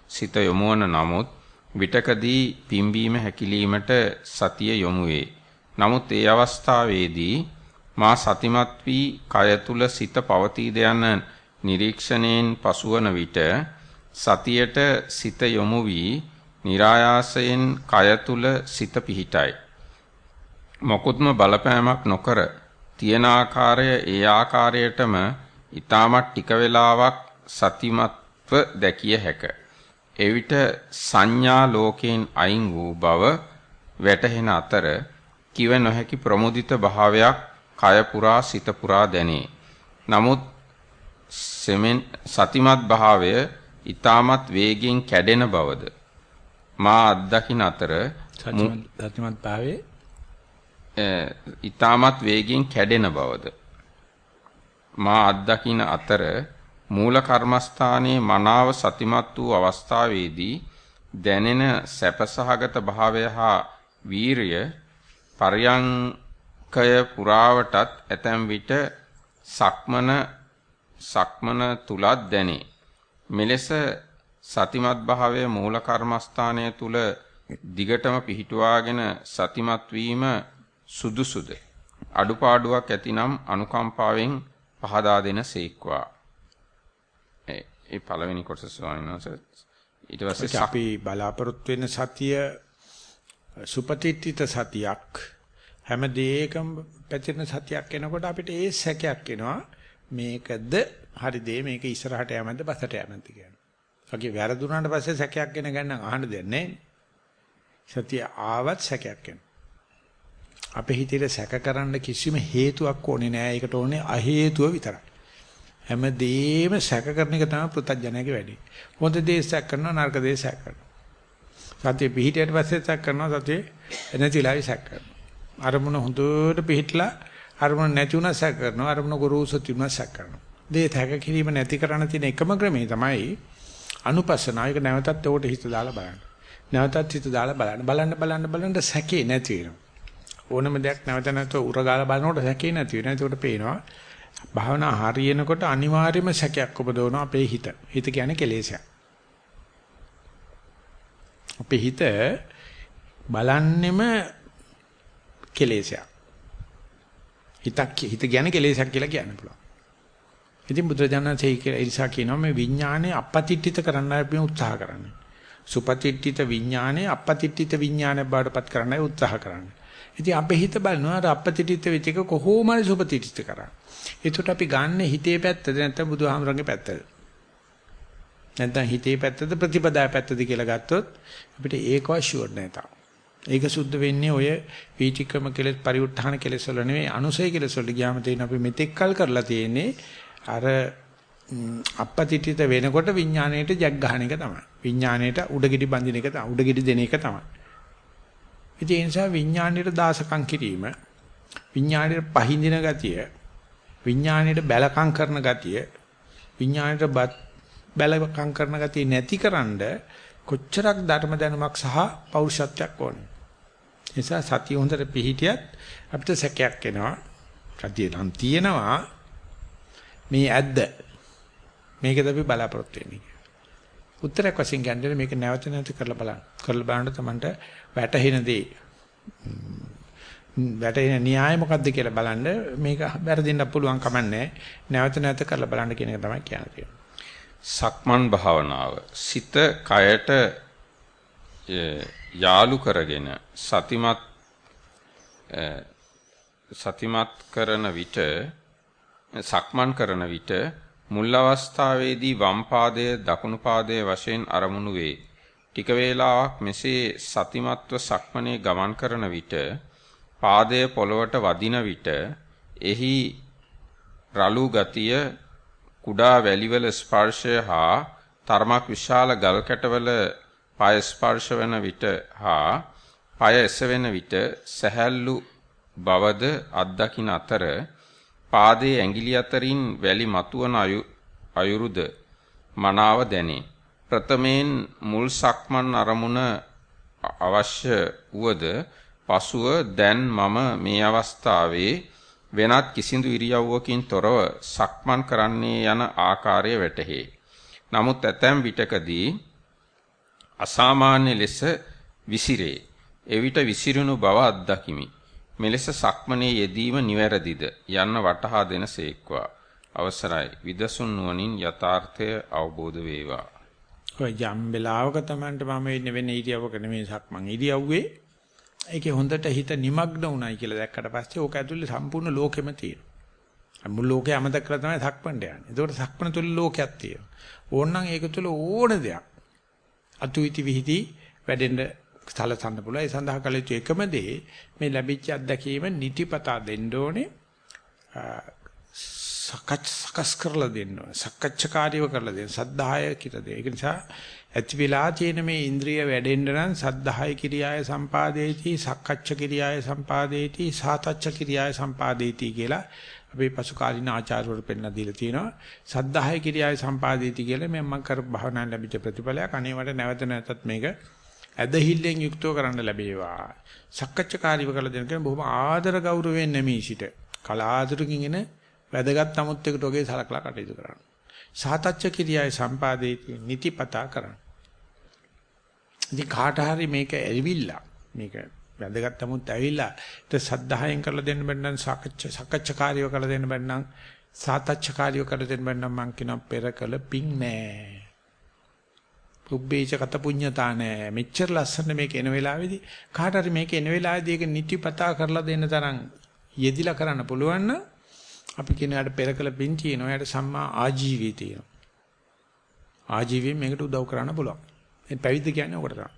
සිත යොමුවන නමුත් විටකදී පිම්බීම හැකිලීමට සතිය යොමු වේ. නමුත් ඒ අවස්ථාවේදී මා සතිමත් වී කය තුල සිත පවතීද යන නිරීක්ෂණයෙන් පසුවන විට සතියට සිත යොමු වී નિરાයාසයෙන් කය තුල සිත පිහිටයි. මොකුත්ම බලපෑමක් නොකර තියෙන ආකාරය ඒ ආකාරයටම ඊටමත් ටික වේලාවක් සතිමත්ව දැකිය හැක. එවිට සංඥා ලෝකයෙන් අයින් වූ බව වැටහෙන අතර කිව නොහැකි ප්‍රමුදිත භාවයක් කය පුරා සිත පුරා දැනේ. නමුත් සෙමෙන් සතිමත් භාවය ඊටමත් වේගෙන් කැඩෙන බවද මා අත්දකින් අතර සත්‍යමත් භාවයේ ඊටමත් වේගෙන් කැඩෙන බවද? මා අත්දකින් අතර මූල කර්මස්ථානයේ මනාව සතිමත් වූ අවස්ථාවේදී දැනෙන සැපසහගත භාවය හා වීරිය පර්යංකය පුරාවටත් ඇතැම් විට සක්මන සක්මන තුලත් දැනේ. මෙලෙස සතිමත් භාවය මූල කර්මස්ථානය තුල දිගටම පිහිටුවාගෙන සතිමත් වීම සුදුසුද අඩුපාඩුවක් ඇතිනම් අනුකම්පාවෙන් පහදා දෙන සේක්වා. ඒ පළවෙනි කොටස ස්වාමීන් වහන්සේ ඊට පස්සේ අපි බලාපොරොත්තු වෙන සතිය සුපතිත්‍ිත සතියක් හැම දෙයකම පැතිරෙන සතියක් එනකොට අපිට ඒ සැකයක් එනවා මේකද හරි දේ මේක ඉස්සරහට යෑමද පස්සට යෑමද කියන. වගේ වැරදුනාට පස්සේ සැකයක් එන ගන්න අහන්න දෙයක් නැහැ. සතිය ආවත් සැකයක් එනවා. අපේ හිතේ සැක කරන්න කිසිම හේතුවක් ඕනේ නැහැ. ඒකට ඕනේ අහේතුව විතරයි. හැමදේම සැක කරන එක තමයි පෘථජනයාගේ වැඩේ. හොඳ දේ සැක කරනවා නරක දේ සැක කරනවා. සතිය පිහිටියට පස්සේ සැක කරනවා සතිය නැතිලායි සැක කරනවා. අරමුණ හොඳට පිහිටලා අරමුණ නැති වුණා සැක කරනවා. අරමුණ ගොරෝසු තිබුණා සැක කරනවා. දේ තැක කිරීම නැති කරන්න තියෙන එකම ක්‍රමය තමයි අනුපස්සනාව. ඒක නැවතත් උකට හිත දාලා බලන්න. නැවතත් හිත දාලා බලන්න. බලන්න බලන්න බලන්න සැකේ නැති වෙනවා. ඕනම දෙයක් නැවත නැවත උරගාලා බලනකොට සැකේ නැති වෙනවා. ඒකට පේනවා භාවනා හරියනකොට අනිවාර්යයෙන්ම සැකයක් උපදවනවා අපේ හිත. හිත කියන්නේ කෙලෙසයක්. අපේ හිත බලන්නෙම කෙලෙසයක්. හිතක් හිත කියන්නේ කෙලෙසයක් කියලා කියන්න පුළුවන්. ඉතින් බුදුරජාණන්සේ කියලා ඉරිසා කියනවා මේ විඥානේ අපපතිට්ඨිත කරන්න අපි උත්සාහ කරන්නේ. සුපතිට්ඨිත විඥානේ අපපතිට්ඨිත විඥානේ බාඩපත් කරන්නයි උත්සාහ කරන්නේ. ඉතින් අපේ හිත බලනවා අර අපපතිට්ඨිත වෙච්ච එක කොහොම හරි සුපතිට්ඨිත කරා. ඒකට අපි ගන්න හිතේ පැත්තද නැත්නම් බුදුහාමරගේ පැත්තද? නැත්නම් හිතේ පැත්තද ප්‍රතිපදා පැත්තද කියලා ගත්තොත් අපිට ඒකවත් ෂුවර් නෑ තාම. ඒක සුද්ධ වෙන්නේ ඔය වීතික්‍රම කෙලෙස් පරිඋත්ථාන කෙලෙස් වල නෙවෙයි අනුසය කෙලෙස් වලට ගියාම තේින අපි මෙතෙක්කල් කරලා තියෙන්නේ අර අපපතිතිත වෙනකොට විඥාණයට ජග් ගන්න එක තමයි. විඥාණයට උඩගිඩි බඳින එක තමයි. උඩගිඩි දෙන එක තමයි. ඉතින් ඒ නිසා විඥාණයට දාසකම් කිරීම විඥාණයට පහඳින ගතිය විඥාණයට බැලකම් කරන ගතිය විඥාණයට බැලකම් කරන ගතිය නැතිකරන්ඩ කොච්චරක් ධර්ම දැනුමක් සහ පෞරුෂත්වයක් ඕනේ. නිසා සතිය හොඳට පිහිටියත් අපිට සැකයක් එනවා. සතිය නම් තියෙනවා මේ ඇද්ද මේකද අපි බලාපොරොත්තු වෙන්නේ. උත්තරයක් වශයෙන් කියන්නේ මේක නැවත නැවත කරලා බලන්න. කරලා බලනකොට Tamanට වැටහෙන දේ වැටෙන න්‍යාය මොකද්ද කියලා බලන්න මේක වැරදින්න පුළුවන් කමන්නේ නැවත නැවත කරලා බලන්න කියන එක තමයි කියන්නේ. සක්මන් භාවනාව සිත කයට යාලු කරගෙන සතිමත් සතිමත් කරන විට සක්මන් කරන විට මුල් අවස්ථාවේදී වම් පාදය දකුණු පාදය වශයෙන් අරමුණු වේ. ටික වේලාවක් මෙසේ සතිමත්ව සක්මනේ ගමන් කරන විට පාදය පොළවට වදින විට එහි රළු ගතිය කුඩා වැලිවල ස්පර්ශය හා තරමක් විශාල ගල් කැටවල පය ස්පර්ශ වන විට හා පය එසවෙන විට සැහැල්ලු බවද අත්දකින් අතර පාදයේ ඇඟිලි අතරින් වැලි මතුවන අයුරුද මනාව දැනේ. ප්‍රථමයෙන් මුල් සක්මන් අරමුණ අවශ්‍ය වුවද පසුව දැන් මම මේ අවස්ථාවේ වෙනත් කිසිදු ඉරියව්වකින් තොරව සක්මන් කරන්නේ යන ආකාරය වැටහේ. නමුත් ඇතැම් විටකදී අසාමාන්‍ය ලෙස විසිරේ. එවිට විසිරුණු බව අත්දකිමි. මෙලෙස සක්මනේ යෙදීම නිවැරදිද යන්න වටහා දෙන සේක්වා. අවසරයි. විදසුන් නුවණින් යථාර්ථය අවබෝධ වේවා. ඔය ජම් වෙලාවක Tamanට මම ඉන්නේ වෙන ඉරියව්වක නෙමෙයි සක්මන් ඉරියව්වේ ඒකේ හොඳට හිත নিমগ্ন උනායි කියලා දැක්කට පස්සේ ඕක ඇතුලේ සම්පූර්ණ ලෝකෙම තියෙනවා. මුළු ලෝකේ අමතක කරලා තමයි සක්මන්ට යන්නේ. ඒකට සක්මන තුල ලෝකයක් තියෙනවා. ඕනනම් ඒක තුල ඕන දෙයක්. අතුයිති විහිදි වැඩෙන්න සලසන්න පුළුවන්. ඒ සඳහා කළ යුතු එකම දේ මේ ලැබිච්ච අත්දැකීම නිතිපතා දෙන්න ඕනේ. සකස් කරලා දෙන්න ඕනේ. සක්කච්ඡකාරීව කරලා දෙන්න. සද්ධාය කියලා දෙන්න. ඒක නිසා ඇති වෙලා තියෙන මේ ඉන්ද්‍රිය වැඩෙන්න නම් සද්ධාය කිරියාය සම්පාදේති, සක්කච්ඡ කිරියාය සම්පාදේති, සාතච්ඡ කිරියාය සම්පාදේති කියලා අපේ පසු කාලින ආචාර්යවරු පෙන්ලා දීලා තියෙනවා. සද්ධාය කිරියාය සම්පාදේති කියලා මම මම කර භාවනා ලැබිච්ච ප්‍රතිඵලයක්. අනේ මට නැවත නැවතත් මේක ඇදහිල්ලෙන් යුක්තව කරන්න ලැබේවා. සක්කච්ඡකාරීව කළ දෙන කෙනා බොහොම ආදර ගෞරවයෙන් නැමී සිට කලාතුරකින් එන වැදගත් 아무ත් එකට ඔගේ සලකලා කටයුතු කරන්න. සාතච්ඡ කිරියාවේ සම්පාදේති නිතිපතා කරන්න. ඉතින් කාට හරි මේක ඇවිල්ලා මේක වැදගත් නමුත් ඇවිල්ලා ඊට සද්ධායෙන් කරලා දෙන්න බැන්නම් සාකච්ඡා සාකච්ඡාකාරීව කරලා දෙන්න බැන්නම් සාතච්ඡාකාරීව කරලා දෙන්න බැන්නම් මං කියනවා පෙර කළ පිං නෑ. පුබ්බේච කත පුඤ්ඤතා නෑ. මෙච්චර ලස්සන මේක එන වෙලාවේදී කාට හරි මේක එන වෙලාවේදී ඒක නිතිපතා කරලා දෙන්න තරම් යෙදිලා කරන්න පුළුවන් නම් අපි කියන යාට පෙර කළ පිං තියෙනවා. යාට සම්මා ආජීවී තියෙනවා. ආජීවයෙන් මේකට උදව් කරන්න පුළුවන්. ඒ පැවිද්ද කියන්නේ ඔකට තමයි.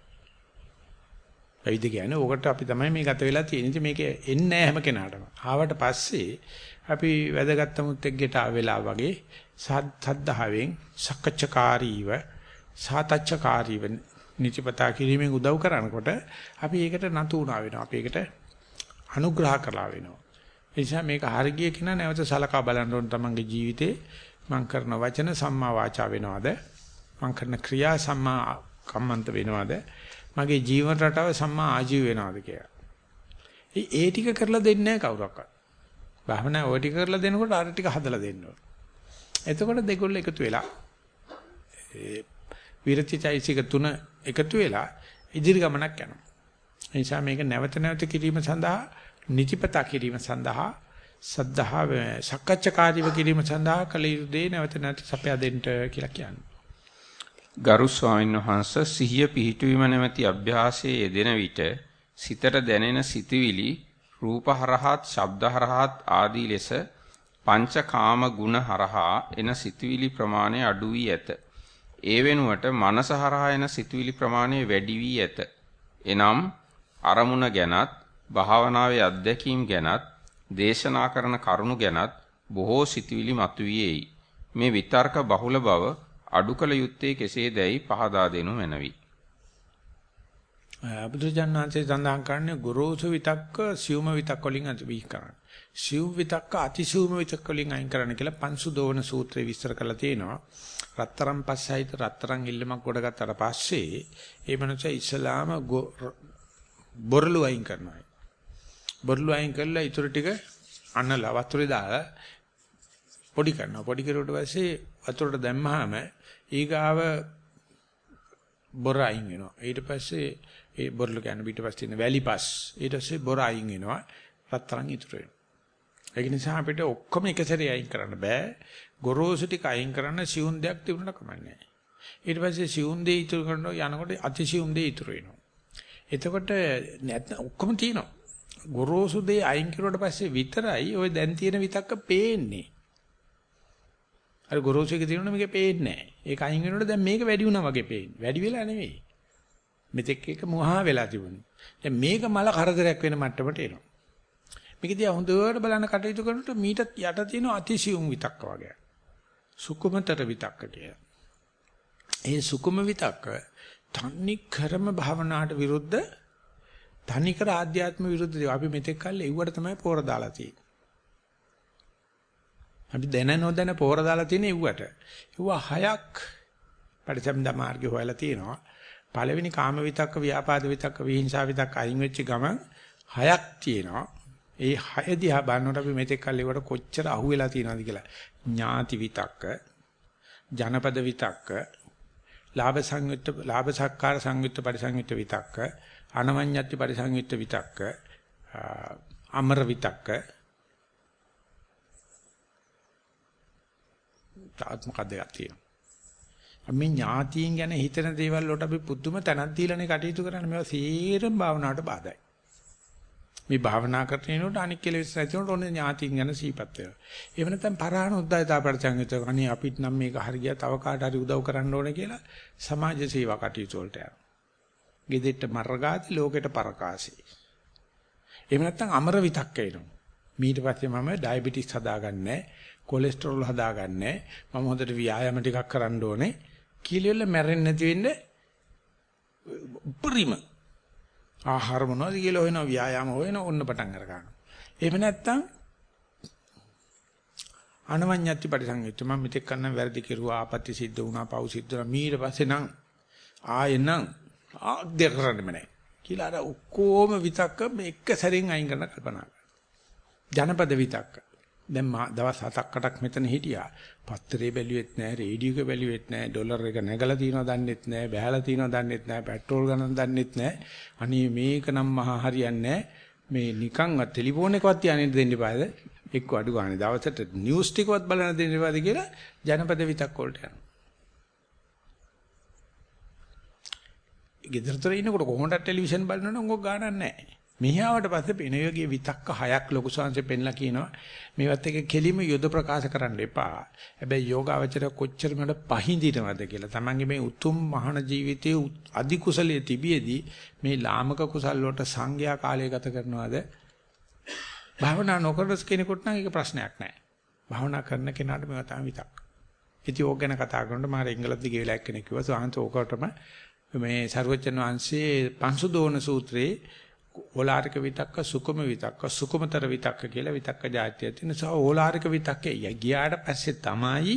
පැවිදි කියන්නේ ඕකට අපි තමයි මේ ගත වෙලා තියෙන්නේ. මේක එන්නේ නැහැ හැම කෙනාටම. ආවට පස්සේ අපි වැදගත් මුත් එක්කට ආවෙලා වගේ සද්ධාවෙන් සක්කච්ඡකාරීව සාතච්ඡකාරීව නිතිපතා කිරීමෙන් උදව් කරනකොට අපි ඒකට නතු වුණා වෙනවා. අපි ඒකට අනුග්‍රහ කළා වෙනවා. ඒ නිසා මේක හරිය කියන නැවත සලකා බලන්න ඕන තමන්ගේ ජීවිතේ මම කරන වචන සම්මා වාචා වෙනවද? මම කරන ක්‍රියා සම්මා කම්මන්ත වෙනවද? මගේ ජීවන රටාව සම්මා ආජීව වෙනවද කියලා. ඒ ටික කරලා දෙන්නේ නැහැ කවුරක්වත්. භාවනා ඔය ටික කරලා දෙනකොට අර ටික හදලා දෙන්න ඕන. එතකොට දෙකොල්ල එකතු වෙලා ඒ විරතිචෛසික තුන එකතු වෙලා ඉදිරි ගමනක් යනවා. ඒ නිසා මේක නැවත නැවත කිරීම සඳහා නිතිපතා කිරීම සඳහා සද්ධාව සක්කච්ඡාකාරීව කිරීම සඳහා කල යුතු දේ නැවත නැවත සපයා දෙන්න කියලා කියන්නේ. ගරු ස්වාමීන් වහන්ස සිහිය පිහිටුවීම නැමැති අභ්‍යාසයේ යෙදෙන විට සිතට දැනෙන සිතුවිලි රූප හරහාත් ශබ්ද හරහාත් ආදී ලෙස පංචකාම ගුණ හරහා එන සිතුවිලි ප්‍රමාණය අඩු වී ඇත. ඒ වෙනුවට මනස හරහා එන සිතුවිලි ප්‍රමාණය වැඩි වී ඇත. එනම් අරමුණ ගැනත් භාවනාවේ අත්දැකීම් ගැනත් දේශනා කරන කරුණු ගැනත් බොහෝ සිතුවිලි මතුවේයි. මේ විතර්ක බහුල බව අඩු කළ යුත්තේ කෙසේදැයි පහදා දෙනු මැනවි. බුදුජානනාංශය සඳහන් කරන්නේ ගුරුසු විතක්ක සියුම විතක්ක වලින් අතිවි කරන්න. සියුම් විතක්ක අතිසියුම විතක්ක වලින් අයින් කරන්න කියලා පංසු දෝවන සූත්‍රයේ විස්තර කරලා තියෙනවා. රත්තරන් පස්සයිත රත්තරන් ඉල්ලමක් ගොඩ ගත්තට පස්සේ ඒ මනුස්සයා ඉස්ලාම බොරළු අයින් කරනවා. බොරළු අයින් කළා ඊටු ටික අන්නලා වතුරේ දාලා පොඩි කරනවා. පොඩි කරුවට පස්සේ වතුරට දැම්මහම ඊගාව බොර අයින් වෙනවා. ඊට පස්සේ ඒ බොරළු කියන්නේ පිටපස්සේ තියෙන වැලිපස්. ඊට පස්සේ බොර අයින් වෙනවා. රත්තරන් ඉතුරු වෙනවා. ඒක නිසා අපිට ඔක්කොම එක සැරේ අයින් කරන්න බෑ. ගොරෝසු ටික අයින් කරන්න සියුම් දෙයක් තිබුණා කමන්නේ ඊට පස්සේ සියුම් දෙය ඉතුරු කරනවා යනකොට අතිසියුම් දෙය ඉතුරු වෙනවා. එතකොට නැත්නම් ඔක්කොම තියෙනවා. ගොරෝසු දෙය අයින් කරුවට පස්සේ විතරයි ওই දැන් තියෙන විතක්ක පේන්නේ. අර ගොරෝසු එක තියෙනවනේ මේක පේන්නේ නැහැ. ඒක අයින් වෙනකොට දැන් මේක වැඩි වුණා වගේ පේන්නේ. වැඩි වෙලා නෙවෙයි. මෙතෙක් එක මොහා වෙලා තිබුණේ. දැන් මේක මල කරදරයක් වෙන මට්ටමට එනවා. මේක දිහා හොඳට බලන කටයුතු කරනකොට මීට යට තියෙන අතිසියුම් විතක්ක වගේ. සුකුමතර විතක්ක කියලා. ඒ සුකුම විතක්ක තන්නි කරම භාවනාවට විරුද්ධ තනිකර ආධ්‍යාත්ම විරුද්ධ අපි මෙතෙක් කල් එව්වට තමයි පෝර දාලා තියෙන්නේ. අපි දැන නොදැන පෝර දාලා තියෙන එව්වට. එව්ව හයක් පරිසම්දා මාර්ගය හොයලා තියෙනවා. පළවෙනි කාම විතක්ක, ව්‍යාපාද විතක්ක, විහිංසා විතක්ක අයින් වෙච්ච ගමන් හයක් තියෙනවා. ඒ හය දිහා බලනකොට අපි මෙතෙක් කල් ඒවට කොච්චර අහුවෙලා තියෙනවද කියලා. ඥාති විතක්ක, ජනපද විතක්ක, ලාභ සංයුක්ත, ලාභ සක්කාර සංයුක්ත පරිසංයුක්ත විතක්ක, අනවඤ්ඤත්ති පරිසංයුක්ත විතක්ක, අමර විතක්ක තාත් මොකක්ද තියෙනවා. මේ ඥාතීන් ගැන හිතන දේවල් වලට අපි පුදුම තැනක් දීලානේ කටයුතු කරන්නේ. මේවා සීරම භාවනාවට බාධායි. මේ භාවනා කරනකොට අනික් කෙලෙස් නැතිනොට ඕනේ ඥාතීන් ගැන සීපත් වෙනවා. එහෙම නැත්නම් පරාණ උද්දයතා ප්‍රචංගිත අනේ අපිට නම් මේක හරියට තව කාට හරි උදව් කරන්න ඕනේ කියලා සමාජ සේවා කටයුතු වලට යනවා. ගෙදෙට්ට මර්ගාති ලෝකෙට පරකාසී. එහෙම නැත්නම් අමර විතක්ක එනවා. ඊට පස්සේ මම ඩයබටිස් හදාගන්නේ කොලෙස්ටරෝල් හදාගන්නේ මම හොඳට ව්‍යායාම ටිකක් කරන්න ඕනේ කීලිවල මැරෙන්නේ නැති වෙන්න උපරිම ආහාර මොනවද කියලා හොයන ව්‍යායාම හොයන ඔන්න පටන් අර ගන්නවා. එහෙම නැත්නම් අනවඤ්ඤත්ති පරිසංයුක්ත මම මෙතෙක් කරන වැරදි කෙරුවා ආපත්‍ය සිද්ධ වුණා පව් සිද්ධ වුණා ඊට පස්සේ නම් ආයෙනම් ආද්‍ය කරන්නෙම නැහැ කියලා අර ඔක්කොම විතක්ක එක සැරෙන් අයින් කරන කල්පනා කරනවා. ජනපද විතක්ක දැන් දවස් 7ක් 8ක් මෙතන හිටියා. පත්තරේ බැලුවෙත් නැහැ, රේඩියෝ එක බැලුවෙත් නැහැ, ඩොලර් එක නැගලා තියෙනවද දන්නෙත් නැහැ, බහැලා තියෙනවද දන්නෙත් නැහැ, පෙට්‍රෝල් ගණන් දන්නෙත් නැහැ. අනේ මේක නම් මහා හරියන්නේ මේ නිකන්වත් ටෙලිෆෝන් එකවත් තියාගෙන දෙන්න එපාද? එක්ක අඩු ගන්න දවසට නිවුස් ටිකවත් බලන්න දෙන්න එපාද කියලා ජනපද විතක් වලට යනවා. ගෙදරතර ඉන්නකොට කොහොමද ටෙලිවිෂන් බලනවනම් ඔක ගානක් නැහැ. මෙහාවට පස්සේ පෙනයගේ විතක්ක හයක් ලොකු සංසෙ පෙන්ලා කියනවා මේවත් එක කෙලිම යොද ප්‍රකාශ කරන්න එපා. හැබැයි යෝගාවචර කොච්චර මඩ පහඳිනවද කියලා. Tamange මේ උතුම් මහාන ජීවිතයේ අධි කුසලයේ තිබියදී මේ ලාමක කුසල් වලට සංඝයා කාලය ගත කරනවද? භාවනා නොකරන කෙනෙකුට නම් ඒක ප්‍රශ්නයක් නෑ. භාවනා කරන කෙනාට මේවා තමයි විතක්. ඉතින් ඕක ගැන කතා කරනකොට මාර එංගලන්තේ ගිය වෙලාවක් කෙනෙක් කිව්වා සාහන්ත ඕකටම මේ ਸਰවචන් වහන්සේ පංසුදෝන සූත්‍රයේ ඕලාරික විතක්ක සුකුම විතක්ක සුකුමතර විතක්ක කියලා විතක්ක જાතිය තියෙන නිසා ඕලාරික විතක්කේ ගියාට පස්සේ තමයි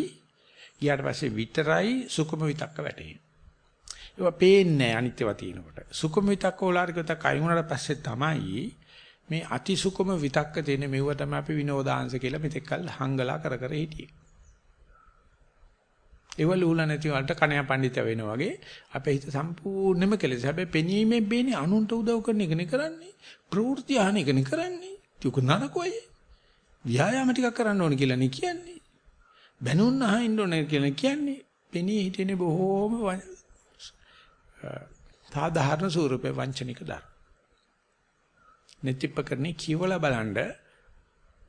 ගියාට පස්සේ විතරයි සුකුම විතක්ක වැටෙන්නේ. ඒවා පේන්නේ අනිත්‍යව තියෙනකොට. සුකුම විතක්ක ඕලාරික විතක්ක අයින් වුණාට පස්සේ තමයි මේ අතිසුකුම විතක්ක තියෙන මෙව තමයි අපි විනෝදාංශ කියලා මෙතෙක්කල් හංගලා කර කර හිටියේ. ඒව ලූල නැති වලට කණයා පඬිත වෙනවා වගේ අපේ හිත සම්පූර්ණයෙන්ම කෙලෙස. හැබැයි පෙනීමෙන් බේනේ අනුන්ට උදව් කරන එකනේ කරන්නේ. ප්‍රවෘත්ති ආහන එකනේ කරන්නේ. ටික නරකෝයි. ව්‍යායාම ටිකක් කරන්න ඕන කියලා නේ කියන්නේ. බැනුන් අහින්න ඕන කියලා කියන්නේ. පෙනී හිටිනේ බොහෝම සාධාරණ ස්වරූපේ වංචනික ධර්ම. nettippකරණේ කියවලා බලන්න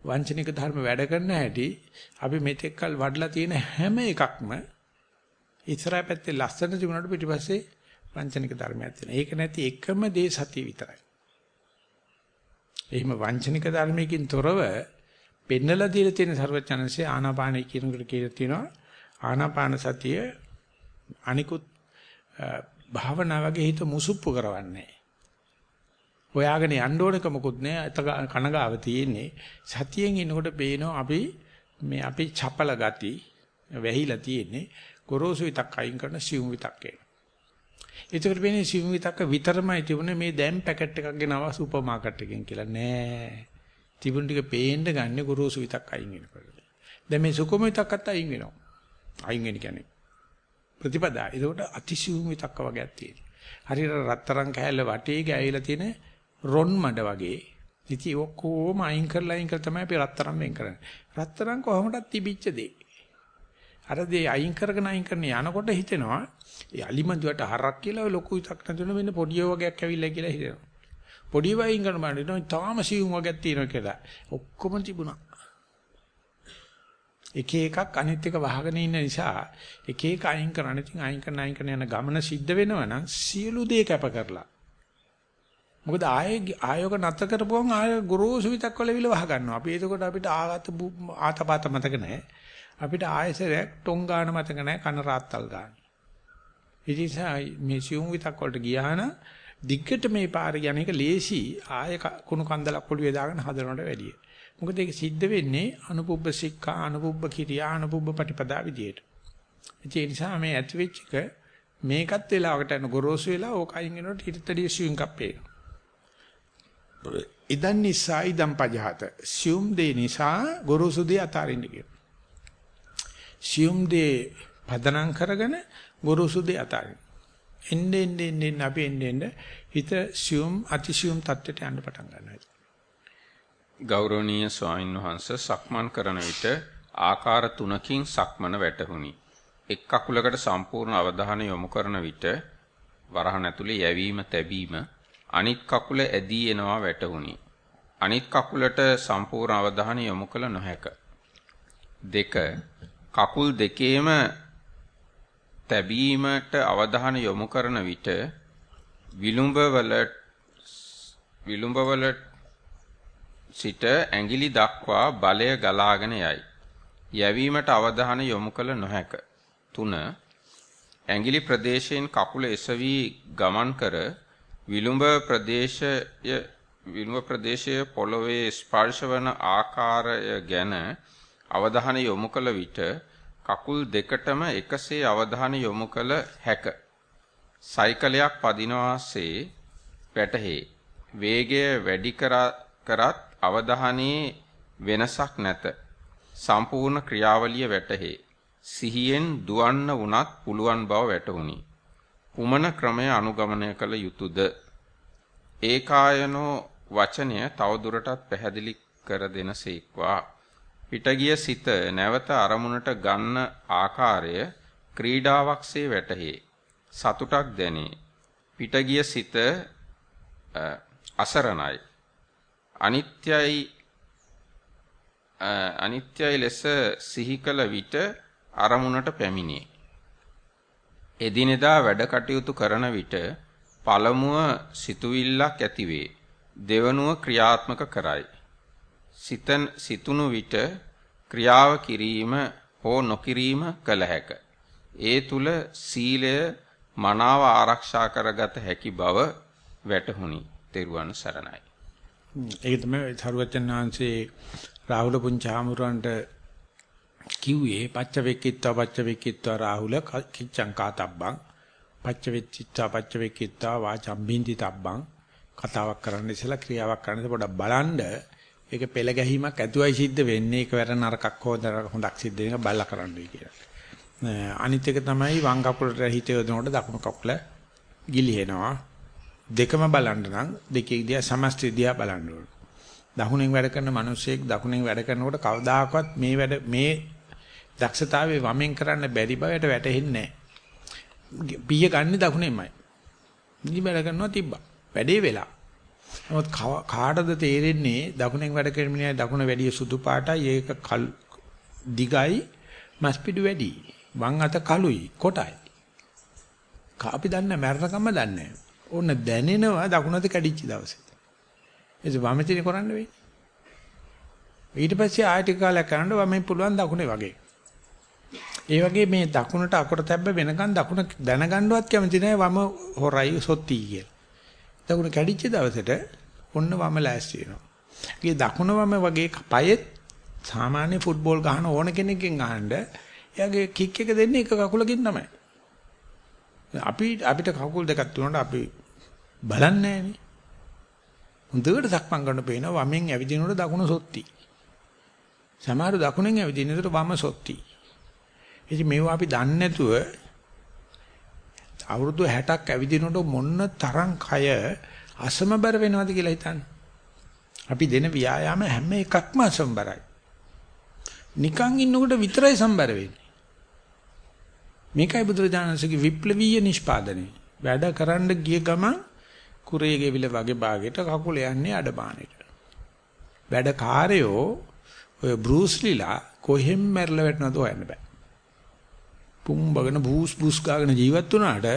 වංචනික ධර්ම වැඩ කරන හැටි අපි මෙතෙක්කල් වඩලා තියෙන හැම එකක්ම ඉස්සරහ පැත්තේ ලස්සන තිබුණාට පිටිපස්සේ වංචනික ධර්මයක් තියෙනවා. ඒක නැති එකම දේ සතිය විතරයි. එහෙම වංචනික ධර්මයකින් තොරව පෙන්නලා දීලා තියෙන ਸਰවචනසේ ආනාපානයි කියනකට කියලා තියෙනවා. ආනාපාන සතිය අනිකුත් භාවනා වගේ හිත මුසුප්පු කරවන්නේ. හොයාගෙන යන්න ඕනක මොකුත් නෑ කනගාව තියෙන්නේ සතියෙන් ඉන්නකොට පේනවා අපි මේ අපි චපල ගති වැහිලා තියෙන්නේ ගොරෝසු විතක් අයින් කරන සිවුම් විතක් එන. ඒකට වෙන්නේ සිවුම් විතක්ක විතරමයි තිබුණේ මේ දැන් පැකට් එකක් ගෙනාවා සුපර් මාකට් එකෙන් කියලා නෑ. තිබුණ ටික පේන්න ගන්න ගොරෝසු විතක් අයින් වෙනකොට. දැන් මේ සුකුම විතක්කත් අයින් වෙනවා. අයින් වෙන කියන්නේ ප්‍රතිපදා. ඒකට අතිසිවුම් විතක්ක වගේක් තියෙනවා. හරියට රත්තරන් කෑල්ල වටේ ගෑවිලා තියෙන රොන් මඩ වගේ. ඉතින් ඔක්කොම අයින් කරලා අයින් කරලා තමයි අපි රත්තරන් වෙන් කරන්නේ. රත්තරන් කොහොමදත් තිබිච්ච දෙයක්. අර දේ අයින් කරගෙන අයින් කරන යනකොට හිතෙනවා ඒ අලිමන්දුවට හරක් කියලා ඔය ලොකු ඉතක් නැතුන මෙන්න පොඩිය වගේක් ඇවිල්ලා කියලා හිතෙනවා. පොඩි වයින් කරන බණ්ඩේ තාම සියුම් වගේක් තියෙනවා කියලා. ඔක්කොම තිබුණා. එක එකක් අනිත් එක වහගෙන ඉන්න නිසා එක එක අයින් කරන්න ඉතින් අයින් කරන අයින් කරන යන ගමන සිද්ධ වෙනවා නම් සියලු දේ කැප කරලා. මොකද ආයේ ආයෝග නැත කරපුවම ආය ගොරෝසු විතක් වල විල වහ ගන්නවා. අපි එතකොට අපිට ආගත ආතපත මතක නැහැ. අපිට ආයෙසරයක් ටොං ගන්න මතක නැහැ කන රාත්තල් ගන්න. ඉතින් මේ සියුම් විතක් වලට ගියා නම් දිග්ගට මේ පාරේ යන එක ලේසි ආයෙ කුණු කන්දලක් පොළුවේ දාගෙන හදනවට වැඩිය. මොකද ඒක සිද්ධ වෙන්නේ අනුපුබ්බ සික්ඛා අනුපුබ්බ කිරියා අනුපුබ්බ පටිපදා විදියට. ඒ නිසා මේ ඇති වෙච්ච එක මේකත් වෙලාවකට යන ගොරෝසු වෙලා ඕක අයින් වෙනකොට හිතටදී සියුම් කප්පේ. ඉදන් නිසා ඉදම් පජහත සියුම් දේ නිසා ගොරෝසු දේ අතාරින්න කියනවා. සියුම් දේ පදනම් කරගෙන ගුරුසු දේ අතාරින්න. එන්නේ එන්නේ එන්නේ අපි එන්නේ එන්නේ හිත සියුම් අතිසියුම් තත්ත්වයට යන්න පටන් ගන්නවා. ගෞරවනීය ස්වාමින් වහන්සේ සක්මන් කරන විට ආකාර තුනකින් සක්මන වැටහුණි. එක් කකුලකට සම්පූර්ණ අවධානය යොමු කරන විට වරහන් ඇතුලේ යැවීම තැබීම අනිත් කකුල ඇදී එනවා වැටහුණි. අනිත් කකුලට සම්පූර්ණ අවධානය යොමු කළ නොහැක. දෙක කකුල් දෙකේම තැබීමට අවධානය යොමු කරන විට විලුඹවල විලුඹවල සිට ඇඟිලි දක්වා බලය ගලාගෙන යයි. යැවීමට අවධානය යොමු කළ නොහැක. 3. ඇඟිලි ප්‍රදේශයෙන් කකුල එසවි ගමන් කර විලුඹ ප්‍රදේශය විලුඹ ප්‍රදේශයේ පොළවේ ස්පර්ශවන ආකාරය ගැන අවධානය යොමු කළ විට කකුල් දෙකටම එකසේ අවධානය යොමු කළ හැක. සයිකලයක් පදිනවාසේ වැටහේ. වේගය වැඩි කරත් අවධානයේ වෙනසක් නැත. සම්පූර්ණ ක්‍රියාවලිය වැටහේ. සිහියෙන් දුවන්න වුණත් පුළුවන් බව වැටහුණි. කුමන ක්‍රමය අනුගමනය කළ යුතුයද? ඒකායනෝ වචනය තවදුරටත් පැහැදිලි කර දෙනසේක්වා. පිටගිය සිත නැවත අරමුණට ගන්න ආකාරය ක්‍රීඩාවක්සේ වැටහේ. සතුටක් දැනේ. පිටගිය සිත අසරණයි. අනිත්‍යයි අනිත්‍යයි ලෙස සිහි කළ විට අරමුණට පැමිණේ. එදිනෙදා වැඩ කටයුතු කරන විට පළමුව සිතුවිල්ලක් ඇතිවේ. දෙවනුව ක්‍රියාත්මක කරයි. සිතන සිතුණු විට ක්‍රියාව කිරීම හෝ නොකිරීම කළ හැක. ඒ තුල සීලය මනාව ආරක්ෂා කරගත හැකි බව වැටහුණි. තෙරුවන් සරණයි. ඒක තමයි සරුවචනාංශේ රාහුල පුංචාමුරන්ට කිව්වේ පච්ච වෙක්කිත්වා පච්ච වෙක්කිත්වා රාහුල කිච්ඡං කාතබ්බං පච්ච වෙච්චිත්වා පච්ච වෙක්කිත්වා වාචම් බින්දි තබ්බං කතාවක් කරන්න ඉස්සලා ක්‍රියාවක් කරන්න පොඩක් බලන්න ඒක පෙළ ගැහිමක් ඇතුවයි සිද්ධ වෙන්නේ ඒක වැර නරකක් හොද හොඳක් සිද්ධ වෙන එක බලලා කරන්නයි කියලා. අනිත් එක තමයි වම් කකුලට හිත යොදනකොට දකුණු කකුල ගිලිහෙනවා. දෙකම බලන්න නම් දෙකේ දිහා සමස්ත දිහා බලන්න ඕන. දකුණෙන් වැඩ කරන මිනිස්සෙක් දකුණෙන් වැඩ කරනකොට කවදාකවත් මේ වැඩ මේ දක්ෂතාවයේ වමෙන් කරන්න බැරි බවට වැටහෙන්නේ නැහැ. පිය ගන්න දකුණෙන්මයි. ඉනි වැඩ කරනවා තිබ්බා. වැඩේ වෙලා. නමුත් කාටද තේරෙන්නේ දකුණෙන් වැඩ කරන මිනිහා දකුණ වැඩි සුදු පාටයි ඒක කල් දිගයි මස්පිඩු වැඩි. වම් අත කළුයි කොටයි. අපි දන්නේ මරණකම දන්නේ ඕන දැනෙනවා දකුණත කැඩිච්ච දවසේ. ඒක වමතිනේ කරන්න වෙන්නේ. ඊට පස්සේ ආයෙත් කාලයක් කරන්න වමෙන් පුළුවන් දකුණේ වගේ. ඒ වගේ මේ දකුණට අකුර තැබ්බ වෙනකන් දකුණ දැනගන්නවත් කැමති නැහැ වම හොරයි සොත්ති කියලා. දකුණ කැඩිච්ච දවසට ඔන්න වම ලෑස්ති වෙනවා. ඒ දකුණ වම වගේ පයෙත් සාමාන්‍ය ෆුට්බෝල් ගහන ඕන කෙනෙක්ගෙන් අහන්න එයාගේ කික් එක දෙන්නේ එක කකුලකින් තමයි. අපි අපිට කකුල් දෙකක් තුනට අපි බලන්නේ නැහනේ. හොඳට සක්මන් කරන පේන වමෙන් ඇවිදිනකොට දකුණ සොත්ති. සමහර දකුණෙන් ඇවිදිනකොට වම සොත්ති. ඉතින් මේවා අපි දන්නේ නැතුව අවුරුදු 60ක් ඇවිදිනකොට මොන්න තරම් කය අසමබර වෙනවද කියලා හිතන්න. අපි දෙන ව්‍යායාම හැම එකක්ම අසම්බරයි. නිකන් ඉන්නකොට විතරයි සම්බර වෙන්නේ. මේකයි බුදුරජාණන්සේගේ විප්ලවීය නිෂ්පාදනය. වැඩ කරන්න ගිය ගමන් කුරේ ගෙවිල වගේ භාගයට කකුල යන්නේ අඩබානෙට. වැඩ කාර්යෝ ඔය බෲස් ලීලා කොහෙන් මැරලා වැටෙනවද හොයන්න බෑ. පුම්බගෙන බූස් බූස් ගාගෙන ජීවත් වුණාට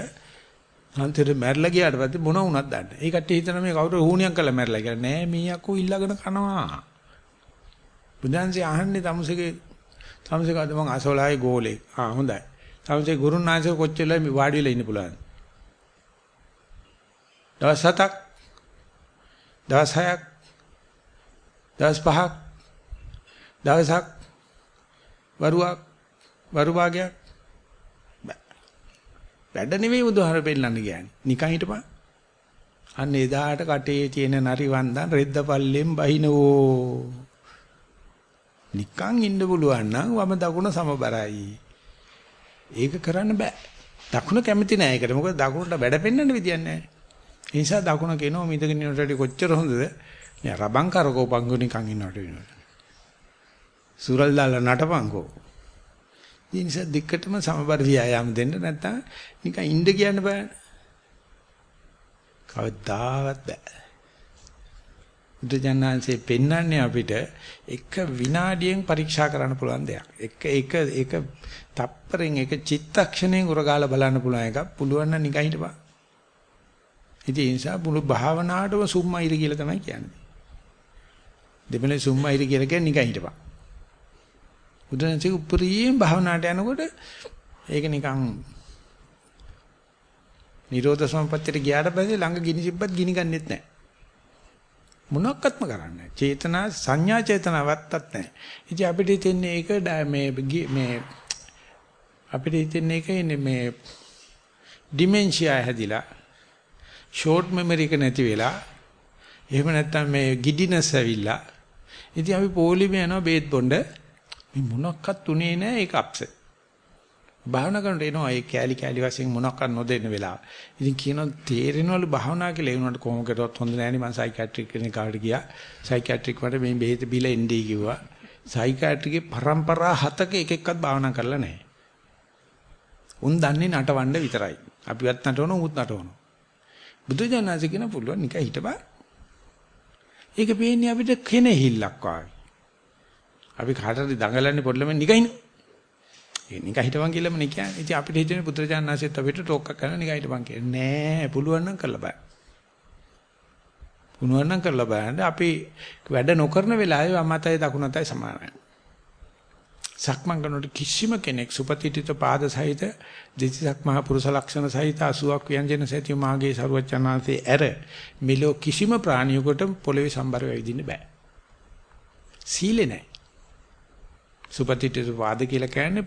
අන්තිමට මැරලා ගියාට පස්සේ මොන වුණත් දන්නේ. ඒ කට්ටිය හිතන මේ කවුරු හුණියක් කළා මැරලා කියලා. නෑ මේ අකෝ ඉල්ලගෙන කනවා. බුදුන්සේ අහන්නේ තමුසේගේ තමුසේ කද මං අසෝලායි ගෝලේ. ආ හොඳයි. තමුසේ ගුරුනාංශ කොච්චරලා වාඩි වෙලා ඉන්න පුළුවන්. දවස් 7ක් දවස් 6ක් දවස් 5ක් දවසක් වරුවක් වරු භාගයක් වැඩ නෙවෙයි බුදුහාර පෙන්නන්න කියන්නේ. නිකන් හිටපන්. අන්න එදාට කටේ තියෙන nari වන්දන් රෙද්ද පල්ලෙන් බහිනවෝ. නිකන් ඉන්න පුළුවන් නම් වම දකුණ සමබරයි. ඒක කරන්න බෑ. දකුණ කැමති නෑ ඒකට. මොකද දකුණට වැඩ පෙන්වන්න විදියක් නෑ. ඒ නිසා දකුණ කෙනෝ මිදගෙන ඉන්නට කොච්චර හොඳද? නේ රබන් කරකෝ පංගු නිකන් ඉන්නවට වෙනවා. සුරල් දාලා නටපංකෝ. ඒ නිසා දෙකටම සමබර ව්‍යායාම දෙන්න නැත්නම් නිකන් ඉන්න කියන්න බෑ. කවදාවත් බෑ. බුදුජානන්සේ පෙන්වන්නේ අපිට එක විනාඩියෙන් පරීක්ෂා කරන්න පුළුවන් දෙයක්. එක එක එක තප්පරෙන් එක චිත්තක්ෂණයෙන් උරගාලා බලන්න පුළුවන් එකක්. පුළුවන් නම් නිකන් හිටපන්. ඉතින් ඒ නිසා මුළු භාවනාවටම සුම්මයිර කියලා තමයි කියන්නේ. දෙමළේ සුම්මයිර කියලා කියන්නේ නිකන් හිටපන්. බුදුන්සේ උපරිම භාවනාවට යනකොට ඒක නිකන් නිරෝධ සම්පත්තියට ගියාට පස්සේ ළඟ ගිනි සිබ්බත් ගිනි ගන්නෙත් නැහැ. මොනක්වත්ම කරන්නේ චේතනා සංඥා චේතනාවත්තත් නැහැ. ඉතින් අපිට හිතෙන්නේ ඒක මේ මේ අපිට හිතෙන්නේ ඒක ඉන්නේ මේ ඩිමෙන්ෂියා හැදිලා ෂෝට් මෙමරි එක නැති වෙලා එහෙම නැත්නම් මේ ගිඩිනස් ඇවිල්ලා ඉතින් අපි පොලිමේ යනවා බේත් බොණ්ඩ මේ මොනක්වත් උනේ නැහැ ඒක අප්සෙට්. භාවනා කරනකොට එනවා ඒ කෑලි කෑලි වශයෙන් මොනක්වත් නොදෙන්න වෙලාව. ඉතින් කියනවා තේරෙනවලු භාවනා කියලා ඒ උනට කොහොම කරවත් හොඳ නැහැ නේ මම සයිකියාට්‍රික් කෙනෙක් කාට ගියා. සයිකියාට්‍රික් මට මේ බෙහෙත බීලා එන්නේ කිව්වා. සයිකියාට්‍රිකේ પરම්පරා හතක එක එක්කවත් භාවනා කරලා නැහැ. උන් දන්නේ නටවන්න විතරයි. අපිවත් නටවන උත් නටවන. බුදුජානනාංශ කියන පුළුවන් නිකන් හිටපන්. ඒක පේන්නේ අපිට කෙනෙහිල්ලක් වගේ. අපි කාටද දඟලන්නේ පොඩ්ඩලම නිකයින්. ඒ නිකන් හිටපන් කියලාම නේ කියන්නේ. ඉතින් අපිට හිතෙන්නේ බුදුරජාණන්සෙත් අපිට ටෝක් එකක් කරන නිකන් හිටපන් කියලා. නෑ පුළුවන් නම් කරලා බලන්න. පුළුවන් නම් කරලා බලන්න. අපි වැඩ නොකරන වෙලාවේ වමතයි දකුණතයි සමානයි. සක්මන් කරනකොට කිසිම කෙනෙක් සුපතිටිත පාද සහිත දෙතිසක් මහ පුරුෂ ලක්ෂණ සහිත 80ක් ව්‍යංජන සහිත මාගේ සරුවචනාංශේ ඇර මෙලෝ කිසිම ප්‍රාණියෙකුට පොළවේ සම්බර වෙවිදින්න බෑ. සීලේ නැහැ. සුපතිටිත පාද කියලා කියන්නේ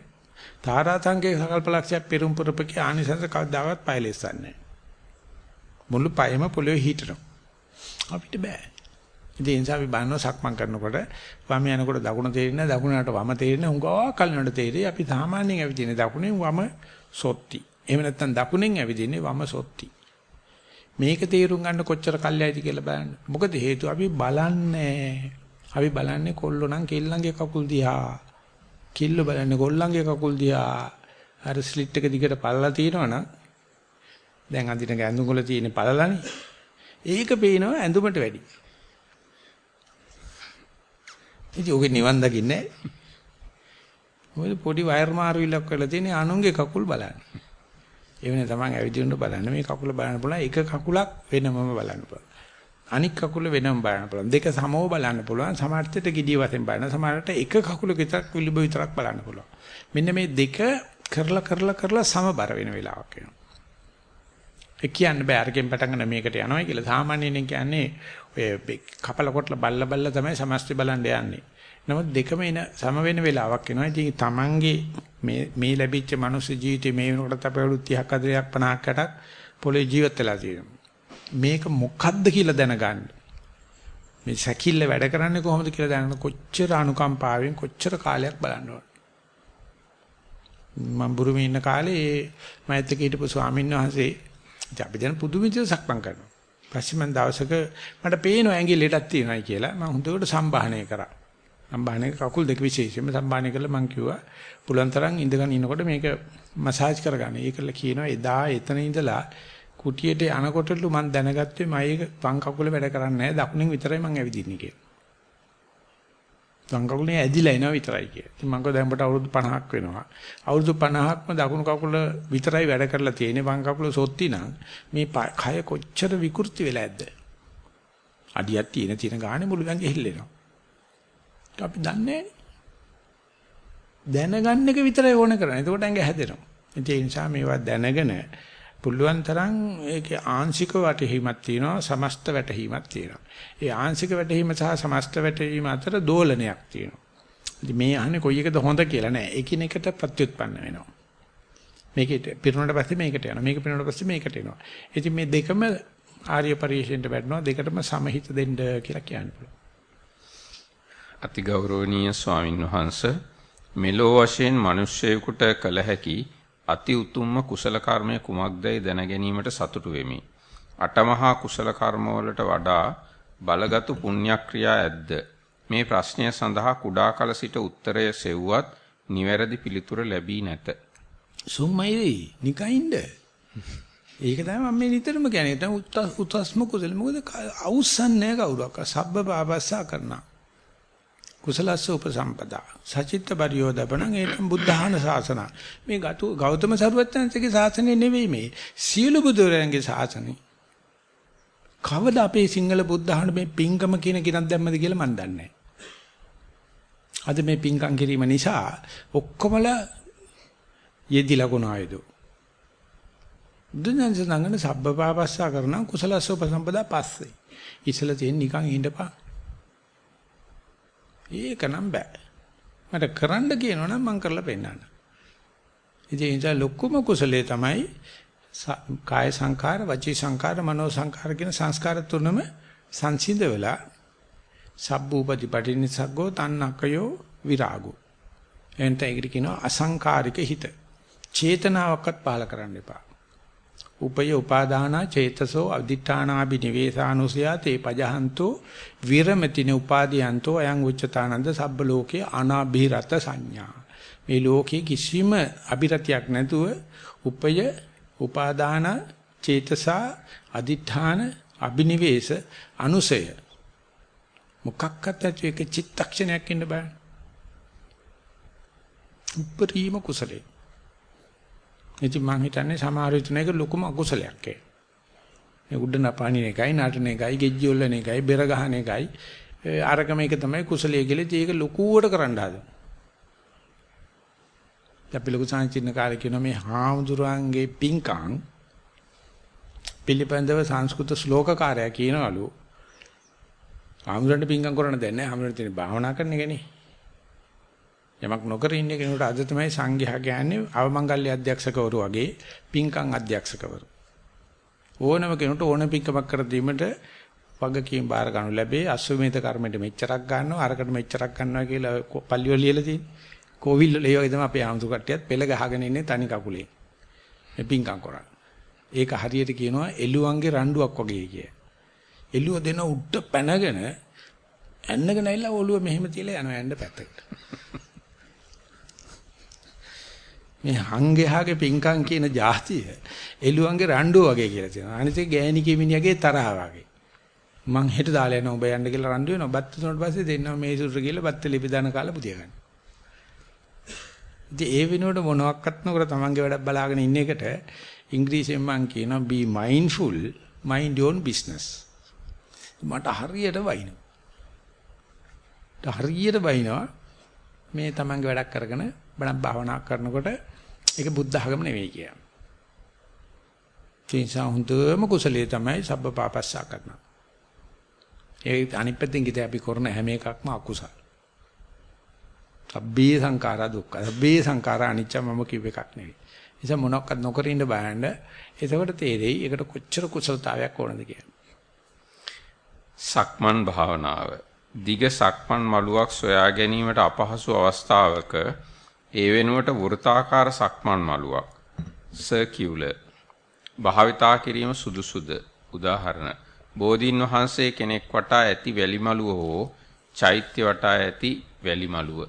තාරාතංගේ සකල්පලක්ෂයක් පෙරම් පුරපකේ ආනිසංස කවදාවත් පයලෙස්සන්නේ මුළු පයම පොළවේ හිටනවා. අපිට බෑ. ඉතින් ඒ නිසා අපි බලනවා සක්මන් කරනකොට වම යනකොට දකුණ තේරෙන්නේ දකුණට වම තේරෙන්නේ උංගා කලිනට තේරෙයි අපි සාමාන්‍යයෙන් ඇවිදින්නේ දකුණෙන් වම සොත්ති. එහෙම නැත්නම් දකුණෙන් ඇවිදින්නේ වම සොත්ති. මේක තේරුම් ගන්න කොච්චර කල්යයිද කියලා බලන්න. මොකද හේතුව අපි බලන්නේ අපි බලන්නේ කොල්ලෝ නම් කෙල්ලන්ගේ කකුල් දිහා. කිල්ල බලන්නේ කොල්ලන්ගේ කකුල් දිහා. අර ස්ලිට් එක දිගට පළලා තියෙනවනම් දැන් අඳින ගැඳුම් වල තියෙන පළලානේ. ඒක පේනවා ඇඳුමට වැඩි. ඉතින් ඔගේ නිවන් දකින්නේ මොකද පොඩි වයර් මාරු විලක් වෙලා තියෙන අනුන්ගේ කකුල් බලන්න. ඒ වෙනේ තමන් ඇවිදින්න බලන්න මේ කකුල බලන්න පුළුවන් එක කකුලක් වෙනමම බලන්න පුළුවන්. අනික් කකුල වෙනම බලන්න පුළුවන්. දෙක සමව බලන්න පුළුවන්. සමහරට ගිඩිය වශයෙන් බලන්න. සමහරට එක කකුලක විතරක් විලිබ විතරක් බලන්න පුළුවන්. මෙන්න මේ දෙක කරලා කරලා කරලා සමබර වෙන වෙලාවක් එනවා. ඒ කියන්න බෑ අරකින් පටන් ගන්න මේකට යනවා කියලා. සාමාන්‍යයෙන් කියන්නේ ඔය කපල කොටල බල්ල බල්ල තමයි සමස්ත බලන්න යන්නේ. නමුත් දෙකම එන සම වෙන වෙලාවක් එනවා. ඉතින් තමන්ගේ මේ මේ ලැබිච්ච මනුස්ස ජීවිතේ මේ වෙනකොට අපේ අවුරුදු 30ක් 40ක් 50ක් 60ක් පොළේ ජීවත් වෙලා තියෙනවා. මේක මොකද්ද කියලා දැනගන්න. මේ සැකිල්ල වැඩ කරන්නේ කොහොමද කියලා දැනගන්න කොච්චර අනුකම්පාවෙන් කොච්චර කාලයක් බලන්න ඕන. මම බුරුමේ ඉන්න කාලේ මෑත් එක්ක හිටපු ස්වාමීන් වහන්සේ අපි දැන් පුදුම විදිහට සක්මන් කරනවා. පස්සේ මම දවසක මට පේනවා ඇඟේ ලෙඩක් තියෙනවායි කියලා මම හොඳට සම්භාහණය කරා. සම්භාහණය කකුල් දෙක විශේෂයෙන්ම සම්භාහණය කළා මම කිව්වා පුළුවන් තරම් ඉඳගෙන ඉනකොට මේක මසාජ් කරගන්න. ඒකල කියනවා එදා එතන ඉඳලා කුටියට යනකොටලු මම දැනගත්තේ මම ඒක වම් කකුල වැඩ කරන්නේ නැහැ දකුණෙන් විතරයි මම ඇවිදින්නේ කියලා. වම් කකුලේ ඇදිලා එනවා විතරයි කියලා. ඉතින් මම කිව්වා දැන් අපට අවුරුදු 50ක් වෙනවා. අවුරුදු 50ක්ම දකුණු කකුල විතරයි වැඩ කරලා තියෙන්නේ. වම් කකුල සොත්ති නම් මේ කය කොච්චර විකෘති වෙලා ඇද්ද? අඩියක් තියෙන තියෙන ගානේ මුළු ඇඟ හිල්ලෙනවා. අපි දන්නේ දැනගන්න එක විතරයි ඕන කරන්නේ. එතකොට ඇඟ හැදෙනවා. ඒ නිසා මේවා දැනගෙන පුළුවන් තරම් ඒකේ ආංශික වැටහීමක් තියෙනවා සමස්ත වැටහීමක් තියෙනවා. ඒ ආංශික වැටහීම සහ සමස්ත වැටහීම අතර දෝලනයක් තියෙනවා. ඉතින් මේ අහන්නේ කොයි එකද හොඳ කියලා නෑ. එකිනෙකට ප්‍රත්‍යুৎපන්න වෙනවා. මේකේ පිරුණාට පස්සේ මේකට යනවා. මේක පිරුණාට පස්සේ මේකට එනවා. ඉතින් මේ දෙකම ආර්ය පරිශ්‍රයෙන්ට වැටෙනවා. දෙකටම සමහිත දෙන්න කියලා කියන්න පුළුවන්. අතිගෞරවනීය ස්වාමින් වහන්සේ මෙලෝ වශයෙන් මිනිස්සෙකුට කළ හැකි අති උතුම්ම කුසල කර්මය කුමක්දයි දැන ගැනීමට සතුටු වෙමි. අටමහා කුසල කර්මවලට වඩා බලගත් පුණ්‍යක්‍රියා ඇද්ද? මේ ප්‍රශ්නය සඳහා කුඩා කල සිට උත්තරය සෙව්වත් නිවැරදි පිළිතුර ලැබී නැත. සුම්මයිදී නිකයින්ද? ඒක තමයි මම මේ නිතරම කියන්නේ. දැන් උත්ස්ම කුසල මොකද අවුස්සන්නේ කවුරක්? සබ්බ පාපස්සා කරනවා. කුසලස්ස උපසම්පදා. සචිත්ත පරියෝදපණං ඒතම් බුද්ධහන ශාසන මේ ගතු ගෞතම සරුවත්යන්සේගේ ශාසනය නෙවෙයි මේ. සියලු බුදුරයන්ගේ ශාසනය කවද අපේ සිංහල බුද්ධහන මේ පිංකම කියන කිනක් දැම්මද කියලා මන් දන්නේ අද මේ පිංකම් කිරීම නිසා ඔක්කොමලා යෙදිලා කොනායදෝ දුන්නන්ස නංගන සබ්බපාපස්සා කරන කුසලස්ස උපසම්පදා පස්සේ. ඉසල තියෙන නිකන් හිටපන් ඒක නම් බෑ. මට කරන්න කියනවනම් මම කරලා පෙන්නන්න. ඉතින් ඒ නිසා ලොකුම කුසලයේ තමයි කාය සංකාර, වචී සංකාර, මනෝ සංකාර කියන සංස්කාර තුනම සංසිඳ වෙලා සබ්බූපති පටිනිසග්ගෝ තන්නක්කයෝ විරාගෝ. එන්ට ඒකට කියනවා අසංකාරික හිත. චේතනාවක්වත් පහල කරන්න එපා. උපය උපාදානා චේතසෝ අදිඨානාබි නිවේසානුසයා තේ පජහන්තෝ විරමතින උපාදීයන්තෝ අයං උච්චතානන්ද සබ්බ ලෝකේ අනාභිරත සංඥා. මේ ලෝකේ කිසිම අභිරතියක් නැතුව උපය උපාදාන චේතසා අදිඨාන අබිනිවේෂ අනුසය. මොකක්වත් ඇති එක චිත්තක්ෂණයක් ඉන්න බෑ. උපරිම කුසලේ ඉතින් මං හිතන්නේ සමහර විටන එක ලොකුම අකුසලයක් ඒ. මේ උඩ නපානින එකයි නටන එකයි ගෙජ්ජි ඔල්ලන එකයි බෙර ගහන එකයි අරකම එක තමයි කුසලයේ කියලා ඒක ලොකුවට කරන්න හදන. අපි ලොකු සංචින්න කාලේ කියන මේ හාමුදුරන්ගේ පිංකම් පිළිපන්දව සංස්කෘත ශ්ලෝකකාරයා කියනවලු හාමුදුරන්ට පිංකම් කරන්න දෙන්නේ නැහැ හාමුදුරන් තියෙන භාවනා කරන එකනේ. යමක් නොකර ඉන්න කෙනෙකුට අද තමයි සංඝයා කියන්නේ අවමංගල්‍ය අධ්‍යක්ෂකවරු වගේ පින්කම් අධ්‍යක්ෂකවරු. ඕනම කෙනෙකුට ඕන පින්කමක් කර දීමට වගකීම් බාර ගන්නු ලැබේ අසුමේත කර්මෙට මෙච්චරක් ගන්නවා අරකට මෙච්චරක් ගන්නවා කියලා පල්ලිවල ලියලා තියෙන්නේ. කෝවිල් වල ඒ වගේ තමයි අපේ ආමතු කට්ටියත් පෙළ ගහගෙන ඉන්නේ තනි කකුලේ. මේ පින්කම් කරා. ඒක හරියට කියනවා එළුවන්ගේ රණ්ඩුවක් වගේ කිය. එළුව දෙන උඩ පැනගෙන ඇන්නගෙන ඇවිල්ලා ඔළුව මෙහෙම තියලා යනවා යන්න පැත්තකට. මේ හංගෙහාගේ පිංකම් කියන જાතිය එළුවන්ගේ රණ්ඩුව වගේ කියලා තියෙනවා. අනිත් ඒ ගෑණි කිමිනියගේ තරහ වගේ. මං හෙට දාලා යනවා ඔබ යන්න කියලා රණ්ඩු වෙනවා. බත් තුනට පස්සේ දෙන්නවා මේ සුර කියලා බත් ලිපිදාන කාලා පුදිය ගන්න. ඉතින් ඒ වෙනුවට මොනවත් නොකර තමන්ගේ වැඩක් බලාගෙන ඉන්න එකට ඉංග්‍රීසියෙන් මං කියනවා be mindful mind your own business. මට හරියට වයින්නවා. හරියට වයින්නවා මේ තමන්ගේ වැඩක් කරගෙන බණක් භාවනා කරනකොට ඒක බුද්ධ ආගම නෙවෙයි කියන්නේ. ඒ නිසා හොඳම කුසලයේ තමයි සබ්බ පාපස්සා කරනවා. ඒ අනිත් පැත්තෙන් කිත අපි කරන හැම එකක්ම අකුසල. සබ්බේ සංඛාරා දුක්ඛ. සබ්බේ සංඛාරා අනිච්ච මම කිව් එකක් නෙවෙයි. නිසා මොනක්වත් නොකර ඉන්න බෑන්න. එතකොට තේරෙයි ඒකට කොච්චර කුසලතාවයක් ඕනද කියලා. සක්මන් භාවනාව. දිග සක්මන් මළුවක් සොයා ගැනීමට අපහසු අවස්ථාවක ඒ වෙනුවට වෘත්තාකාර සක්මන් මළුවක්. සර්කියුලර් භාවිතා කිරීම සුදුසුද? උදාහරණ. බෝධීන් වහන්සේ කෙනෙක් වටා ඇති වැලි මළුව හෝ චෛත්‍ය වටා ඇති වැලි මළුව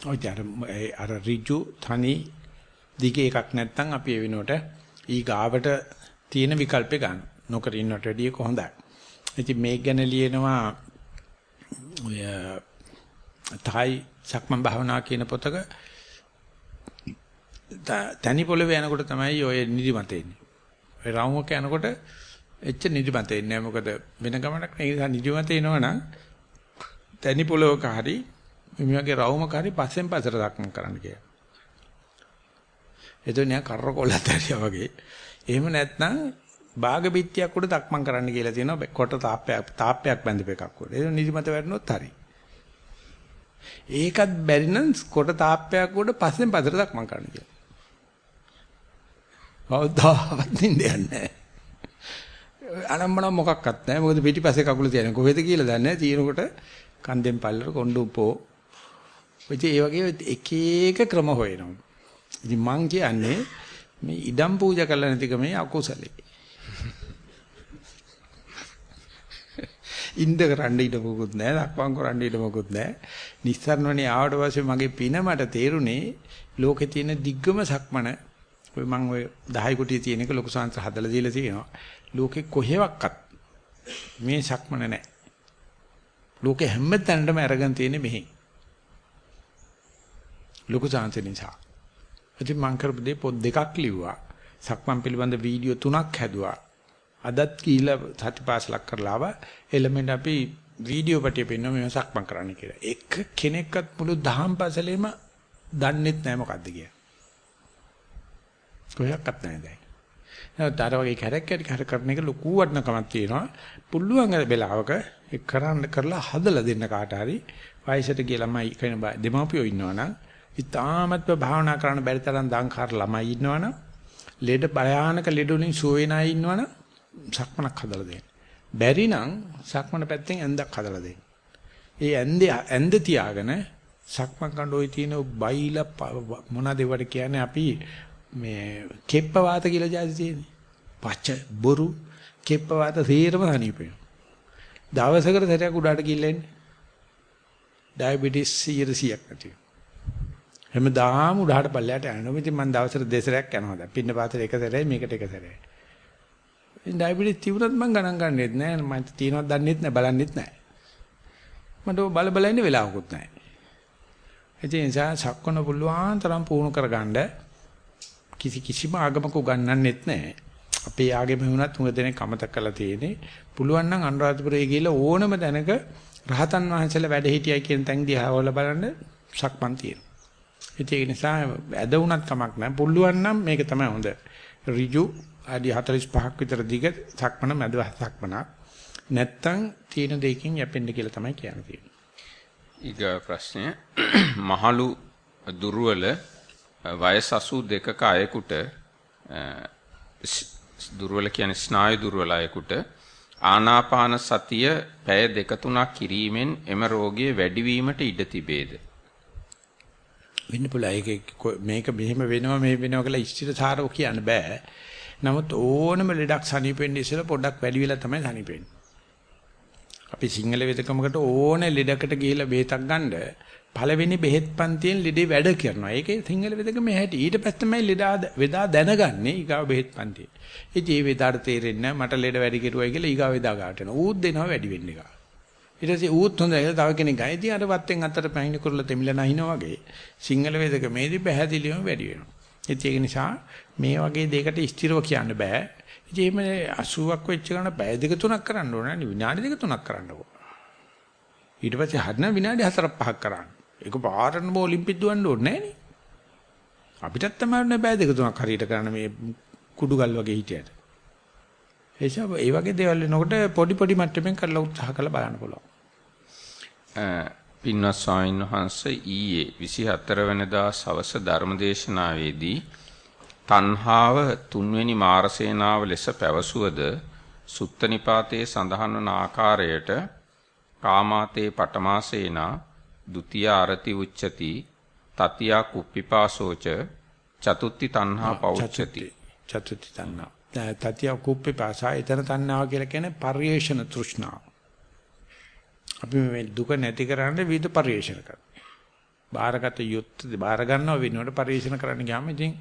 ඔය අර ඍජු තනි දිගේ එකක් නැත්නම් අපි ඒ වෙනුවට ඊ ගාවට තියෙන විකල්පේ ගන්න. නොකර ඉන්නට වැඩිය කොහොඳයි. ඉතින් මේක ගැන ලියනවා ඔය තයි සක්මන් භාවනා කියන පොතක තනි පොළවේ යනකොට තමයි ඔය නිදිමත එන්නේ. ඔය රවුමක යනකොට එච්ච නිදිමත එන්නේ නැහැ. මොකද වෙන ගමනක් නේ නිසා නිදිමත එනවනම් තනි පොළවක හරි මේ වගේ රවුමක හරි පස්සෙන් පස්සට සක්මන් කරන්න කියලා. එතකොට නිකන් කරකොල්ලත් ඇරියා වගේ. එහෙම නැත්නම් බාග පිටියක් උඩ දක්මන් කරන්න කියලා තියෙනවා කොට තාප්පයක් තාප්පයක් බැඳපු එකක් උඩ. ඒක නිදිමත වැටුනොත් හරි. ඒකත් බැරි නම් කොට තාප්පයක් උඩ පස්සෙන් පස්සට දක්මන් කරන්න කියලා. කවදාවත් නින්දයක් නැහැ. අනම්මන මොකක්වත් නැහැ. මොකද පිටිපස්සේ කකුල තියන්නේ කොහෙද කියලා දන්නේ නැහැ. තියෙනකොට කන්දෙන් පල්ලට කොණ්ඩුප්පෝ. ඔය ඒ වගේ එක එක ක්‍රම හොයනවා. ඉතින් මං කියන්නේ මේ ඉඩම් පූජා කරලා නැතික මේ අකුසලේ. ඉන්ද කරන්න ඉඩ මොකුත් නැහැ, දක්වම් කරන්න ඉඩ මොකුත් නැහැ. නිස්සාරණෝනේ ආවට පස්සේ මගේ පින මට තේරුනේ ලෝකේ තියෙන දිග්ගම සක්මන ඔය මම ඔය 10 කුටිය තියෙන එක ලොකු සංස්‍ර හදලා දීලා තියෙනවා. ලෝකේ කොහෙවත් මේ සක්මන නැහැ. ලෝකේ හැම තැනටම අරගෙන තියෙන්නේ මෙහි. ලොකු සංස්‍ර නිසා. ඉතින් මම කරපු දේ පොත් දෙකක් ලිව්වා. සක්මන් පිළිබඳ වීඩියෝ තුනක් හැදුවා. අදත් කීලා සතිපාසලක් කරලා ආවා. එළමෙන් අපි වීඩියෝ පිටිය පෙන්වම මේ සක්මන් කරන්න කියලා. එක කෙනෙක්වත් මුළු දහම් පාසලේම දන්නෙත් නැහැ මොකද්ද කියලා. කොහොක්වත් නැහැ දැන්. නේද? අර වගේ කැරක් කැරක් කරන එක ලොකු වටිනකමක් තියෙනවා. පුළුවන් වෙලාවක ඒ කරන්න කරලා හදලා දෙන්න කාට හරි වයසට ගිය ළමයි කෙන දෙමාපියෝ ඉන්නවනම් ඉතාමත්ව භාවනා කරන්න බැරි තරම් දංකාර ළමයි ඉන්නවනම් ලෙඩ භයානක ලෙඩ වලින් සුව වෙන අය ඉන්නවනම් සක්මනක් හදලා දෙන්න. බැරි නම් සක්මන පැත්තෙන් ඇඳක් හදලා දෙන්න. ඒ ඇඳ ඇඳ තියාගෙන සක්මන් කණ්ඩෝයි තියෙන බයිලා මොනවද ඒවට කියන්නේ අපි මේ කෙප්ප වාත කියලා જાති තියෙන්නේ. පච්ච බොරු කෙප්ප වාත තීරම හනිපෙන. දවසකට සැරයක් උඩට කිල්ලෙන්නේ. ඩයබටිස් 100ක් නැති. හැමදාම උඩහට පල්ලයට යනවා. ඉතින් මම දවසට දෙසරයක් යනවා දැන්. පින්න පාතේ එක සැරේ මේකට එක සැරේ. ඉතින් ඩයබටිස් තිබුණත් මම ගණන් ගන්නෙත් නෑ. මම තියනවත් දන්නෙත් නෑ බලන්නෙත් නෑ. මට බල බල ඉන්න වෙලාවකුත් නෑ. ඒ නිසා සක්කොන පුළුවන් තරම් පුහුණු කරගන්න කිසි කිසිම ආගමක උගන්වන්නෙත් නෑ. අපේ ආගම වුණත් උඟ දෙනෙක් අමතක කරලා තියෙන්නේ. පුළුවන් නම් අනුරාධපුරයේ ගිහලා ඕනම දැනක රහතන් වහන්සේලා වැඩ හිටියයි කියන තැන් දිහා වල බලන්න සක්මන් තියෙනවා. ඒක නිසා ඇද වුණත් කමක් නැහැ. පුළුවන් නම් මේක තමයි හොඳ. ඍජු ආදි 45ක් විතර දිග සක්මන මැද සක්මනක්. නැත්තම් තීන දෙකකින් යැපෙන්න කියලා තමයි කියන්නේ. ඊග ප්‍රශ්නය මහලු දුර්වල වයස 82ක අයෙකුට දුර්වල කියන්නේ ස්නායු දුර්වල අයෙකුට ආනාපාන සතිය පැය දෙක තුනක් කිරීමෙන් එම රෝගය වැඩිවීමට ඉඩ තිබේද? වෙන්න පුළුවන්. මේක මෙහෙම වෙනවා මේ වෙනවා කියලා ඉස්තිරසාරව කියන්න බෑ. නමුත් ඕනම ලෙඩක් සනීපෙන්නේ ඉස්සෙල්ලා පොඩ්ඩක් වැඩි වෙලා තමයි සනීපෙන්නේ. අපි සිංහල වේදකමකට ඕනේ ලෙඩකට ගිහිල්ලා බෙහෙතක් ගන්න පළවෙනි බෙහෙත් පන්තියෙන් ලෙඩේ වැඩ කරනවා. ඒකේ සිංහල වේදකම හැටි. ඊට පස්සේ තමයි ලෙඩා වේදා දැනගන්නේ ඊගාව බෙහෙත් පන්තියේ. ඉතින් මේ වේදාට තේරෙන්නේ මට ලෙඩ වැඩි කෙරුවයි කියලා ඊගාව වේදා ගාට යනවා. ඌත් දෙනවා වැඩි වෙන්න එක. ඊට පස්සේ ඌත් හොඳයි කියලා තව කෙනෙක් ගයි. ඉතින් අර වත්තෙන් අතට පැහිණ කරලා තෙමිලා නැහිනා වගේ සිංහල වේදකමේදී පැහැදිලිවම වැඩි වෙනවා. ඒක නිසා මේ වගේ දෙයකට ස්ථිරව කියන්න බෑ. ඉතින් එහෙම 80ක් වෙච්ච ගමන් පැය දෙක තුනක් කරන්න ඕන නේ විනාඩි දෙක තුනක් කරන්න ඕන. ඊට පස්සේ හරින විනාඩි 4ක් 5ක් කරන්න. ඒක පාරන ඔලිම්පික් දුවන්න ඕනේ නෑනේ. අපිටත් තමයි පැය දෙක තුනක් හරියට කරන්න මේ කුඩු ගල් වගේ හිටියට. එيشා ඒ වගේ දේවල් වෙනකොට පොඩි පොඩි මට්ටමින් කරලා උත්සාහ කරලා බලන්න පුළුවන්. පින්වත් ස්වාමීන් වහන්සේ ඊයේ 24 වෙනිදා සවස ධර්මදේශනාවේදී තණ්හාව තුන්වෙනි මාරසේනාව ලෙස පැවසුවද සුත්ත නිපාතයේ සඳහන් වන ආකාරයට කාමාතේ පටමාසේනා ဒ ුතිය අරති උච්චති තතියා කුප්පිපාසෝච චතුත්ති තණ්හා පෞච්චති. චතුත්ති තණ්හා. තතියා කුප්පිපාසා ඊතර තණ්හාව කියලා කියන්නේ පරිේශන තෘෂ්ණාව. අපි මේ දුක නැති කරන්න විවිධ පරිේශන කරනවා බාරගත යුත්තේ බාර ගන්නව වෙනකොට පරිශන කරන්න ගියාම ඉතින්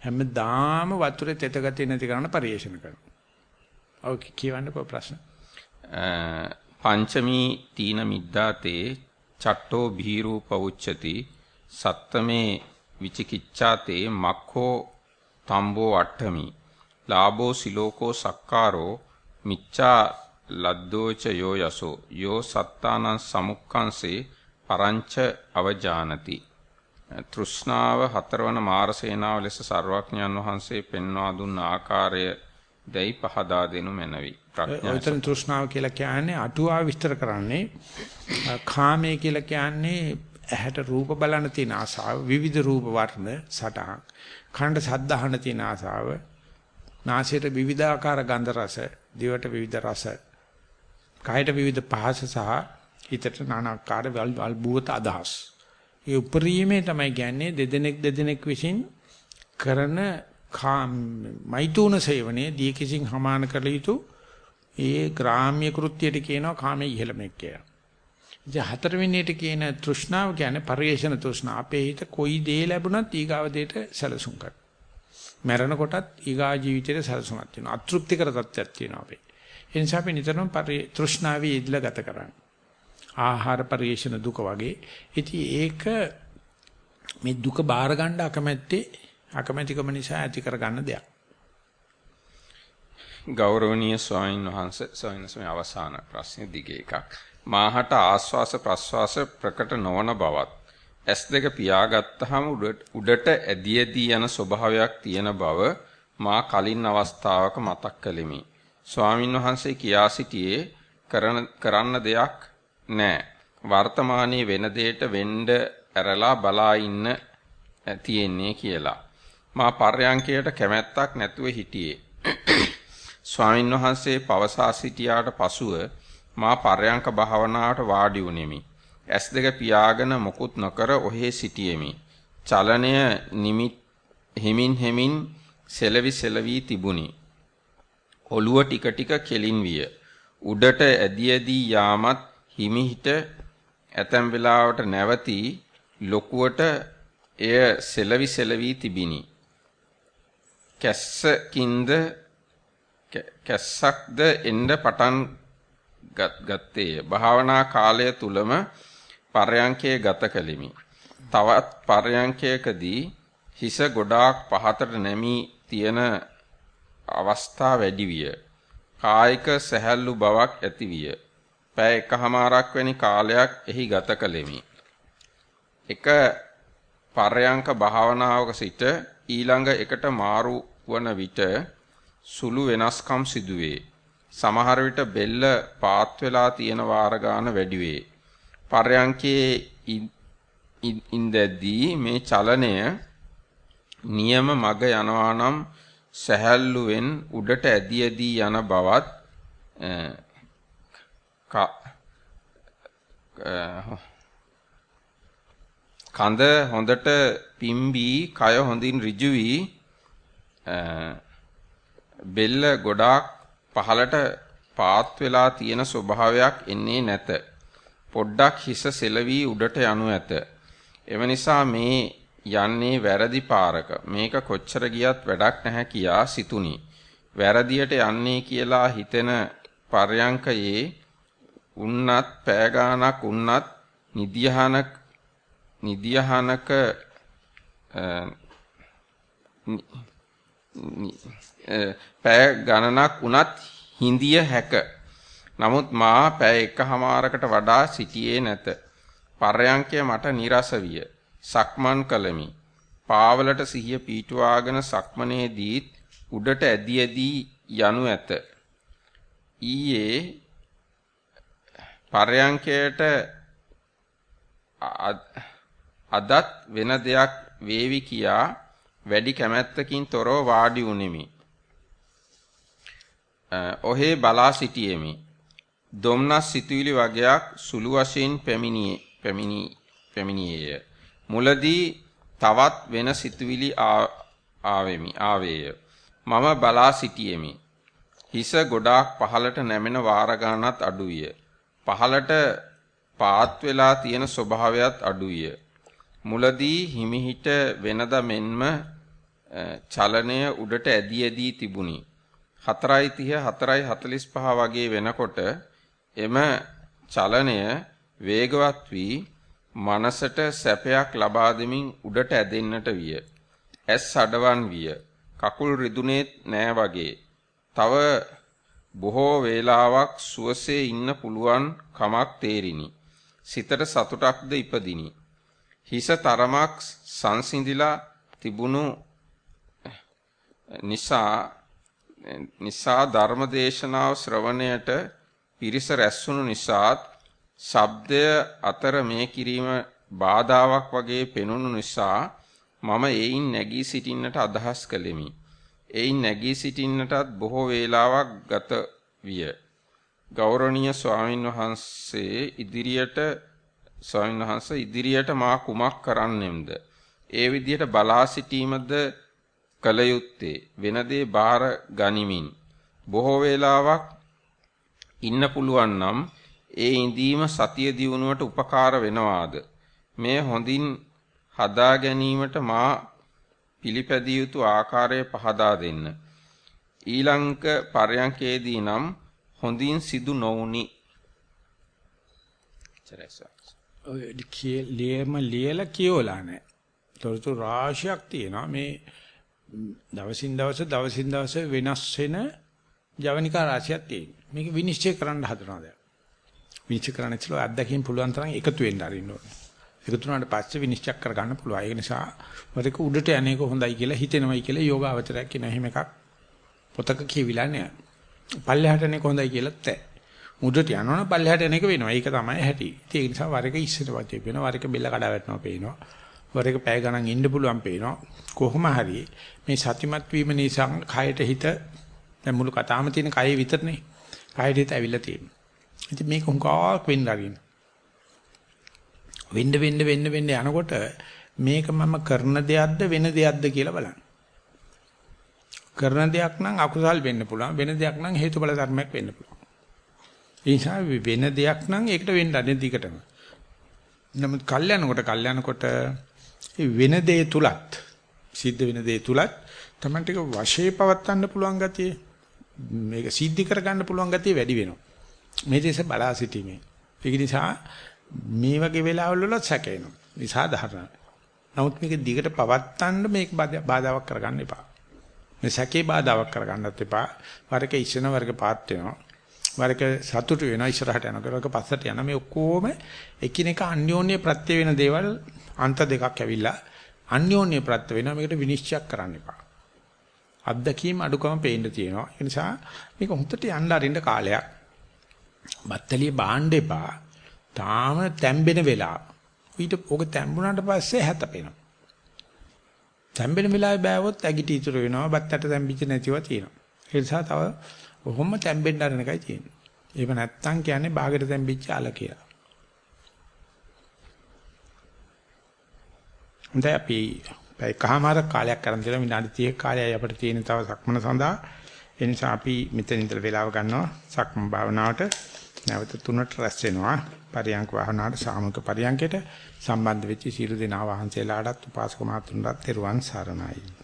හැමදාම වතුරේ තෙත ගතිය නැති කරන පරිශන කරනවා. ඔව් කියවන්නකෝ ප්‍රශ්න. පංචමී තීන මිද්දාතේ චට්ටෝ භීරූ පෞච්චති සත්තමේ විචිකිච්ඡාතේ මක්ඛෝ තම්බෝ අට්ඨමි ලාභෝ සිලෝකෝ සක්කාරෝ මිච්ඡා ලද්දෝච යෝ යසෝ යෝ සත්තානං සමුක්ඛංසේ පරංච අවජානති. තෘෂ්ණාව හතරවන මාරසේනාව ලෙස සර්වඥයන් වහන්සේ පෙන්වා දුන්න ආකාරය දැයි පහදා දෙනු මැනවි. ප්‍රඥා තෘෂ්ණාව කියලා කියන්නේ අටුවා විස්තර කරන්නේ කාමයේ කියලා කියන්නේ ඇහැට රූප බලන තියෙන ආසාව විවිධ රූප වර්ණ සටහන් කණ්ඩ ශබ්ද අහන තියෙන ආසාව නාසයට විවිධාකාර ගන්ධ රස දිවට විවිධ රස කයට විවිධ පහස සහ හිතට নানাකාර වල් බුවත අදහස්. ඒ උපරිමේ තමයි කියන්නේ දෙදෙනෙක් දෙදෙනෙක් විසින් කරන මෛතුන සේවනයේ දී කිසිං හමාන කළ යුතු ඒ ග්‍රාම්‍ය කෘත්‍යයට කියනවා කාමයේ ඉහළමෙක් කියලා. ඉතින් හතරවෙනියට කියන තෘෂ්ණාව කියන්නේ පරිේශන තෘෂ්ණා. අපේ හිත කොයි දේ ලැබුණත් ඊගාව දෙයට සැලසුම් කරනවා. මරණ කොටත් ඊගා ජීවිතේට සැලසුමක් තියෙනවා. අතෘප්තිකර තත්ත්වයක් තියෙනවා අපේ. ඒ නිසා අපි නිතරම තෘෂ්ණාවේ ඉදලා ගත කරන්නේ. ආහාර පරිේශන දුක වගේ. ඉතින් ඒක මේ දුක බාර ගන්න අකමැත්තේ අකමැතිකම නිසා ඇති කරගන්න දෙයක්. ගෞරවනීය ස්වාමීන් වහන්සේ ස්වාමීන් අවසාන ප්‍රශ්නේ දිගේ එකක්. මාහට ආස්වාස ප්‍රස්වාස ප්‍රකට නොවන බවත් S2 පියාගත්තාම උඩට ඇදී ඇදී යන ස්වභාවයක් තියෙන බව මා කලින් අවස්ථාවක මතක් කළෙමි. ස්වාමින් වහන්සේ කියා සිටියේ කරන්න දෙයක් නෑ. වර්තමානයේ වෙන දෙයට වෙන්න ඇරලා බලා ඉන්න තියෙන්නේ කියලා. මා පර්යංකයට කැමැත්තක් නැතුව හිටියේ. ස්වාමින් වහන්සේ පවසා සිටියාට පසුව මා පර්යංක භාවනාවට වාඩි වුනිමි. ඇස් දෙක පියාගෙන මොකුත් නොකර ඔහේ සිටියෙමි. චලනය නිමිත් හිමින් හිමින් සෙලවි සෙලවි තිබුණි. ඔළුව ටික ටික කෙලින් විය. උඩට ඇදී ඇදී යාමත් හිමිහිට ඇතැම් වෙලාවට නැවතී ලොකුවට එය සෙලවි සෙලවි තිබිනි. කැස්සකින්ද කැස්සක්ද එන්න පටන් ගත්තේය. භාවනා කාලය තුලම පරයන්කයේ ගත කළෙමි. තවත් පරයන්කයකදී හිස ගොඩාක් පහතට නැමී තියෙන අවස්ථා වැඩි විය. කායික සැහැල්ලු බවක් ඇති විය. පෑ එකහමාරක් වැනි කාලයක් එහි ගත කළෙමි. එක පරයන්ක භාවනාවක සිට ඊළඟ එකට මාරු වන විට සුළු වෙනස්කම් සිදුවේ. සමහර විට බෙල්ල පාත් වෙලා තියෙන වාර ගන්න වැඩි වේ. පරයන්කේ ඉඳදී මේ චලනය නියම මග යනවා නම් සැහැල්ලුවෙන් උඩට ඇදී ඇදී යන බවත් කඳ හොඳට පිම්බී කය හොඳින් ඍජු වී බෙල්ල ගොඩාක් පහලට පාත් වෙලා තියෙන ස්වභාවයක් එන්නේ නැත. පොඩ්ඩක් හිස සෙලවි උඩට යනු ඇත. එම නිසා මේ යන්නේ වැරදි පාරක. මේක කොච්චර ගියත් වැඩක් නැහැ කියා සිතුනි. වැරදියට යන්නේ කියලා හිතෙන පර්යංකයේ උන්නත් පෑගානක් උන්නත් නිදියහනක නිදියහනක පැය ගණනක් උනත් හිඳිය හැක. නමුත් මා පැය එකහමාරකට වඩා සිටියේ නැත. පර්යංකය මට નિરાස විය. සක්මන් කළමි. පාවලට සිහිය පීටුවාගෙන සක්මනේදීත් උඩට ඇදී ඇදී යනු ඇත. ඊයේ පර්යංකයට අදත් වෙන දෙයක් වේවි කියා වැඩි කැමැත්තකින් තොරව වාඩි වුනිමි. ඔහේ බලා සිටියෙමි. දොම්නස් සිතුවිලි වගේක් සුළු වශයෙන් පැමිණියේ පැමිණි පැමිණියේය. මුලදී තවත් වෙන සිතුවිලි ආවෙමි ආවේය. මම බලා සිටියෙමි. හිස ගොඩාක් පහලට නැමෙන වාර ගණනත් අඩුවිය. පහලට පාත් වෙලා තියෙන ස්වභාවයත් අඩුවිය. මුලදී හිමිහිට වෙනද මෙන්ම චලනය උඩට ඇදී ඇදී තිබුණි. 4:30 4:45 වගේ වෙනකොට එම චලනය වේගවත් වී මනසට සැපයක් ලබා දෙමින් උඩට ඇදෙන්නට විය. ඇස් අඩවන් විය. කකුල් රිදුනේත් නෑ වගේ. තව බොහෝ වේලාවක් සුවසේ ඉන්න පුළුවන් කමක් තේරිනි. සිතට සතුටක්ද ඉපදිනි. හිස තරමක් සංසිඳිලා තිබුණු නිසා නිසා ධර්මදේශනාව ශ්‍රවණයට පිරිස රැස්වුණු නිසාත් ශබ්දය අතර මේ කිරීම බාධාවක් වගේ පෙනුණු නිසා මම එයින් නැගී සිටින්නට අදහස් කළෙමි. එයින් නැගී සිටින්නටත් බොහෝ වේලාවක් ගත විය. ගෞරවනීය ස්වාමින් වහන්සේ ඉදිරියට ස්වාමින් වහන්සේ ඉදිරියට මා කුමක් කරන්නෙම්ද? ඒ විදියට බලා සිටීමද කල යුත්තේ වෙන දේ බාර ගනිමින් බොහෝ වේලාවක් ඉන්න පුළුවන් නම් ඒ ඉඳීම සතිය දියුණුවට උපකාර වෙනවාද මේ හොඳින් හදා ගැනීමට මා පිළිපැදිය යුතු ආකාරය පහදා දෙන්න ඊළඟ පරයන්කේදී නම් හොඳින් සිදු නොවුනි ඔය ලියම ලියලා කියවලා නැහැ. තොරතුරු රාශියක් තියෙනවා. මේ දවසින් දවස දවසින් දවස වෙනස් වෙන ජවනිකා රාශියක් තියෙනවා. මේක විනිශ්චය කරන්න හදනවා දැන්. විනිශ්චය කරන්න ඉස්සෙල්ලා අත්දැකීම් පුළුවන් තරම් එකතු වෙන්න අරින්න ඕනේ. එකතු වුණාට පස්සේ විනිශ්චය කර ගන්න පුළුවන්. ඒ නිසා වරක උඩට යන්නේක හොඳයි කියලා හිතෙනවයි කියලා යෝගාවචරයක් කියන එහෙම එකක් පොතක කියවිලා නෑ. පල්ලෙහාට යන්නේක හොඳයි කියලාත් නැහැ. උඩට යනවනම් පල්ලෙහාට යන එක වෙනවා. ඒක තමයි හැටි. ඒ නිසා වරක ඉස්සෙට වටේ වෙනවා. වරක බෙල්ල කඩා වැටෙනවා පේනවා. වරක පැය ගණන් ඉන්න පුළුවන් පේනවා. කොහොම හරි මේ සතිමත් වීම නිසා කයට හිත දැන් මුළු කතාවම තියෙන කයේ විතරනේ. කයට හිත ඇවිල්ලා තියෙනවා. ඉතින් මේක හුඟක් වෙන්න ආරින්න. වෙන්න වෙන්න වෙන්න වෙන්න යනකොට මේක මම කරන දෙයක්ද වෙන දෙයක්ද කියලා බලන්න. කරන දෙයක් නම් අකුසල් වෙන්න පුළුවන් වෙන දෙයක් නම් හේතුඵල ධර්මයක් වෙන්න පුළුවන්. ඒ නිසා වෙන දෙයක් නම් ඒකට වෙන්න අනේ දිගටම. නමුත් කල්යනකොට කල්යනකොට වෙන දේ තුලත් සිද්ධ වෙන දේ තුලත් තමයි ටික වශයේ පවත්වන්න පුළුවන් ගතිය මේක සිද්ධි කරගන්න පුළුවන් ගතිය වැඩි වෙනවා. මේ දේශ බලා සිටීමේ. ඒක නිසා මේ වගේ වෙලාවල් වල සැකේනවා. මේ සාධාරණයි. නමුත් මේක දිගට පවත්වන්න මේක බාධාවක් කරගන්න එපා. මේ සැකේ බාධාවක් කරගන්නත් එපා. වරක ඉස්සන වර්ග පාත් වෙනවා. වරක සතුටු වෙනවා ඉස්සරහට යනකොට වරක පස්සට යන මේ ඔක්කොම එකිනෙක අන්‍යෝන්‍ය ප්‍රත්‍ය වෙන දේවල් අන්ත දෙකක් ඇවිල්ලා අන්‍යෝන්‍ය ප්‍රත්‍ය වෙනවා මේකට විනිශ්චය කරන්න එපා. අත්දැකීම් අඩුකම පේන්න තියෙනවා. ඒ නිසා මේක හොඳට යන්න අරින්න කාලයක්. බත්තලිය බාන්න එපා. තාම තැම්බෙන වෙලාව. ඊට ඔක තැම්බුණාට පස්සේ හැතපෙනවා. තැම්බෙන වෙලාවේ බෑවොත් ඇගිටි ඉතුරු වෙනවා. බත්තට තැම්බිච්ච නැතිව තියෙනවා. ඒ නිසා තව ඔහොම තැම්බෙන්න අරන එකයි තියෙන්නේ. ඒක නැත්තම් කියන්නේ බාගෙට තැම්බිච්ච අල කියලා. හොඳයි අපි පැයකමාර කාලයක් කරන් දෙලා විනාඩි 30ක කාලයයි අපිට තියෙන තව සක්මන සඳහා. ඒ නිසා අපි මෙතන ඉඳලා වේලාව ගන්නවා සක්මන් භාවනාවට. නැවත තුනට රැස් වෙනවා. පරියංක භාවනාවට සාමූහික පරියංකයට සම්බන්ධ වෙච්ච සියලු දෙනා වහන්සේලාටත් උපාසක මාතුන්ටත් තෙරුවන් සරණයි.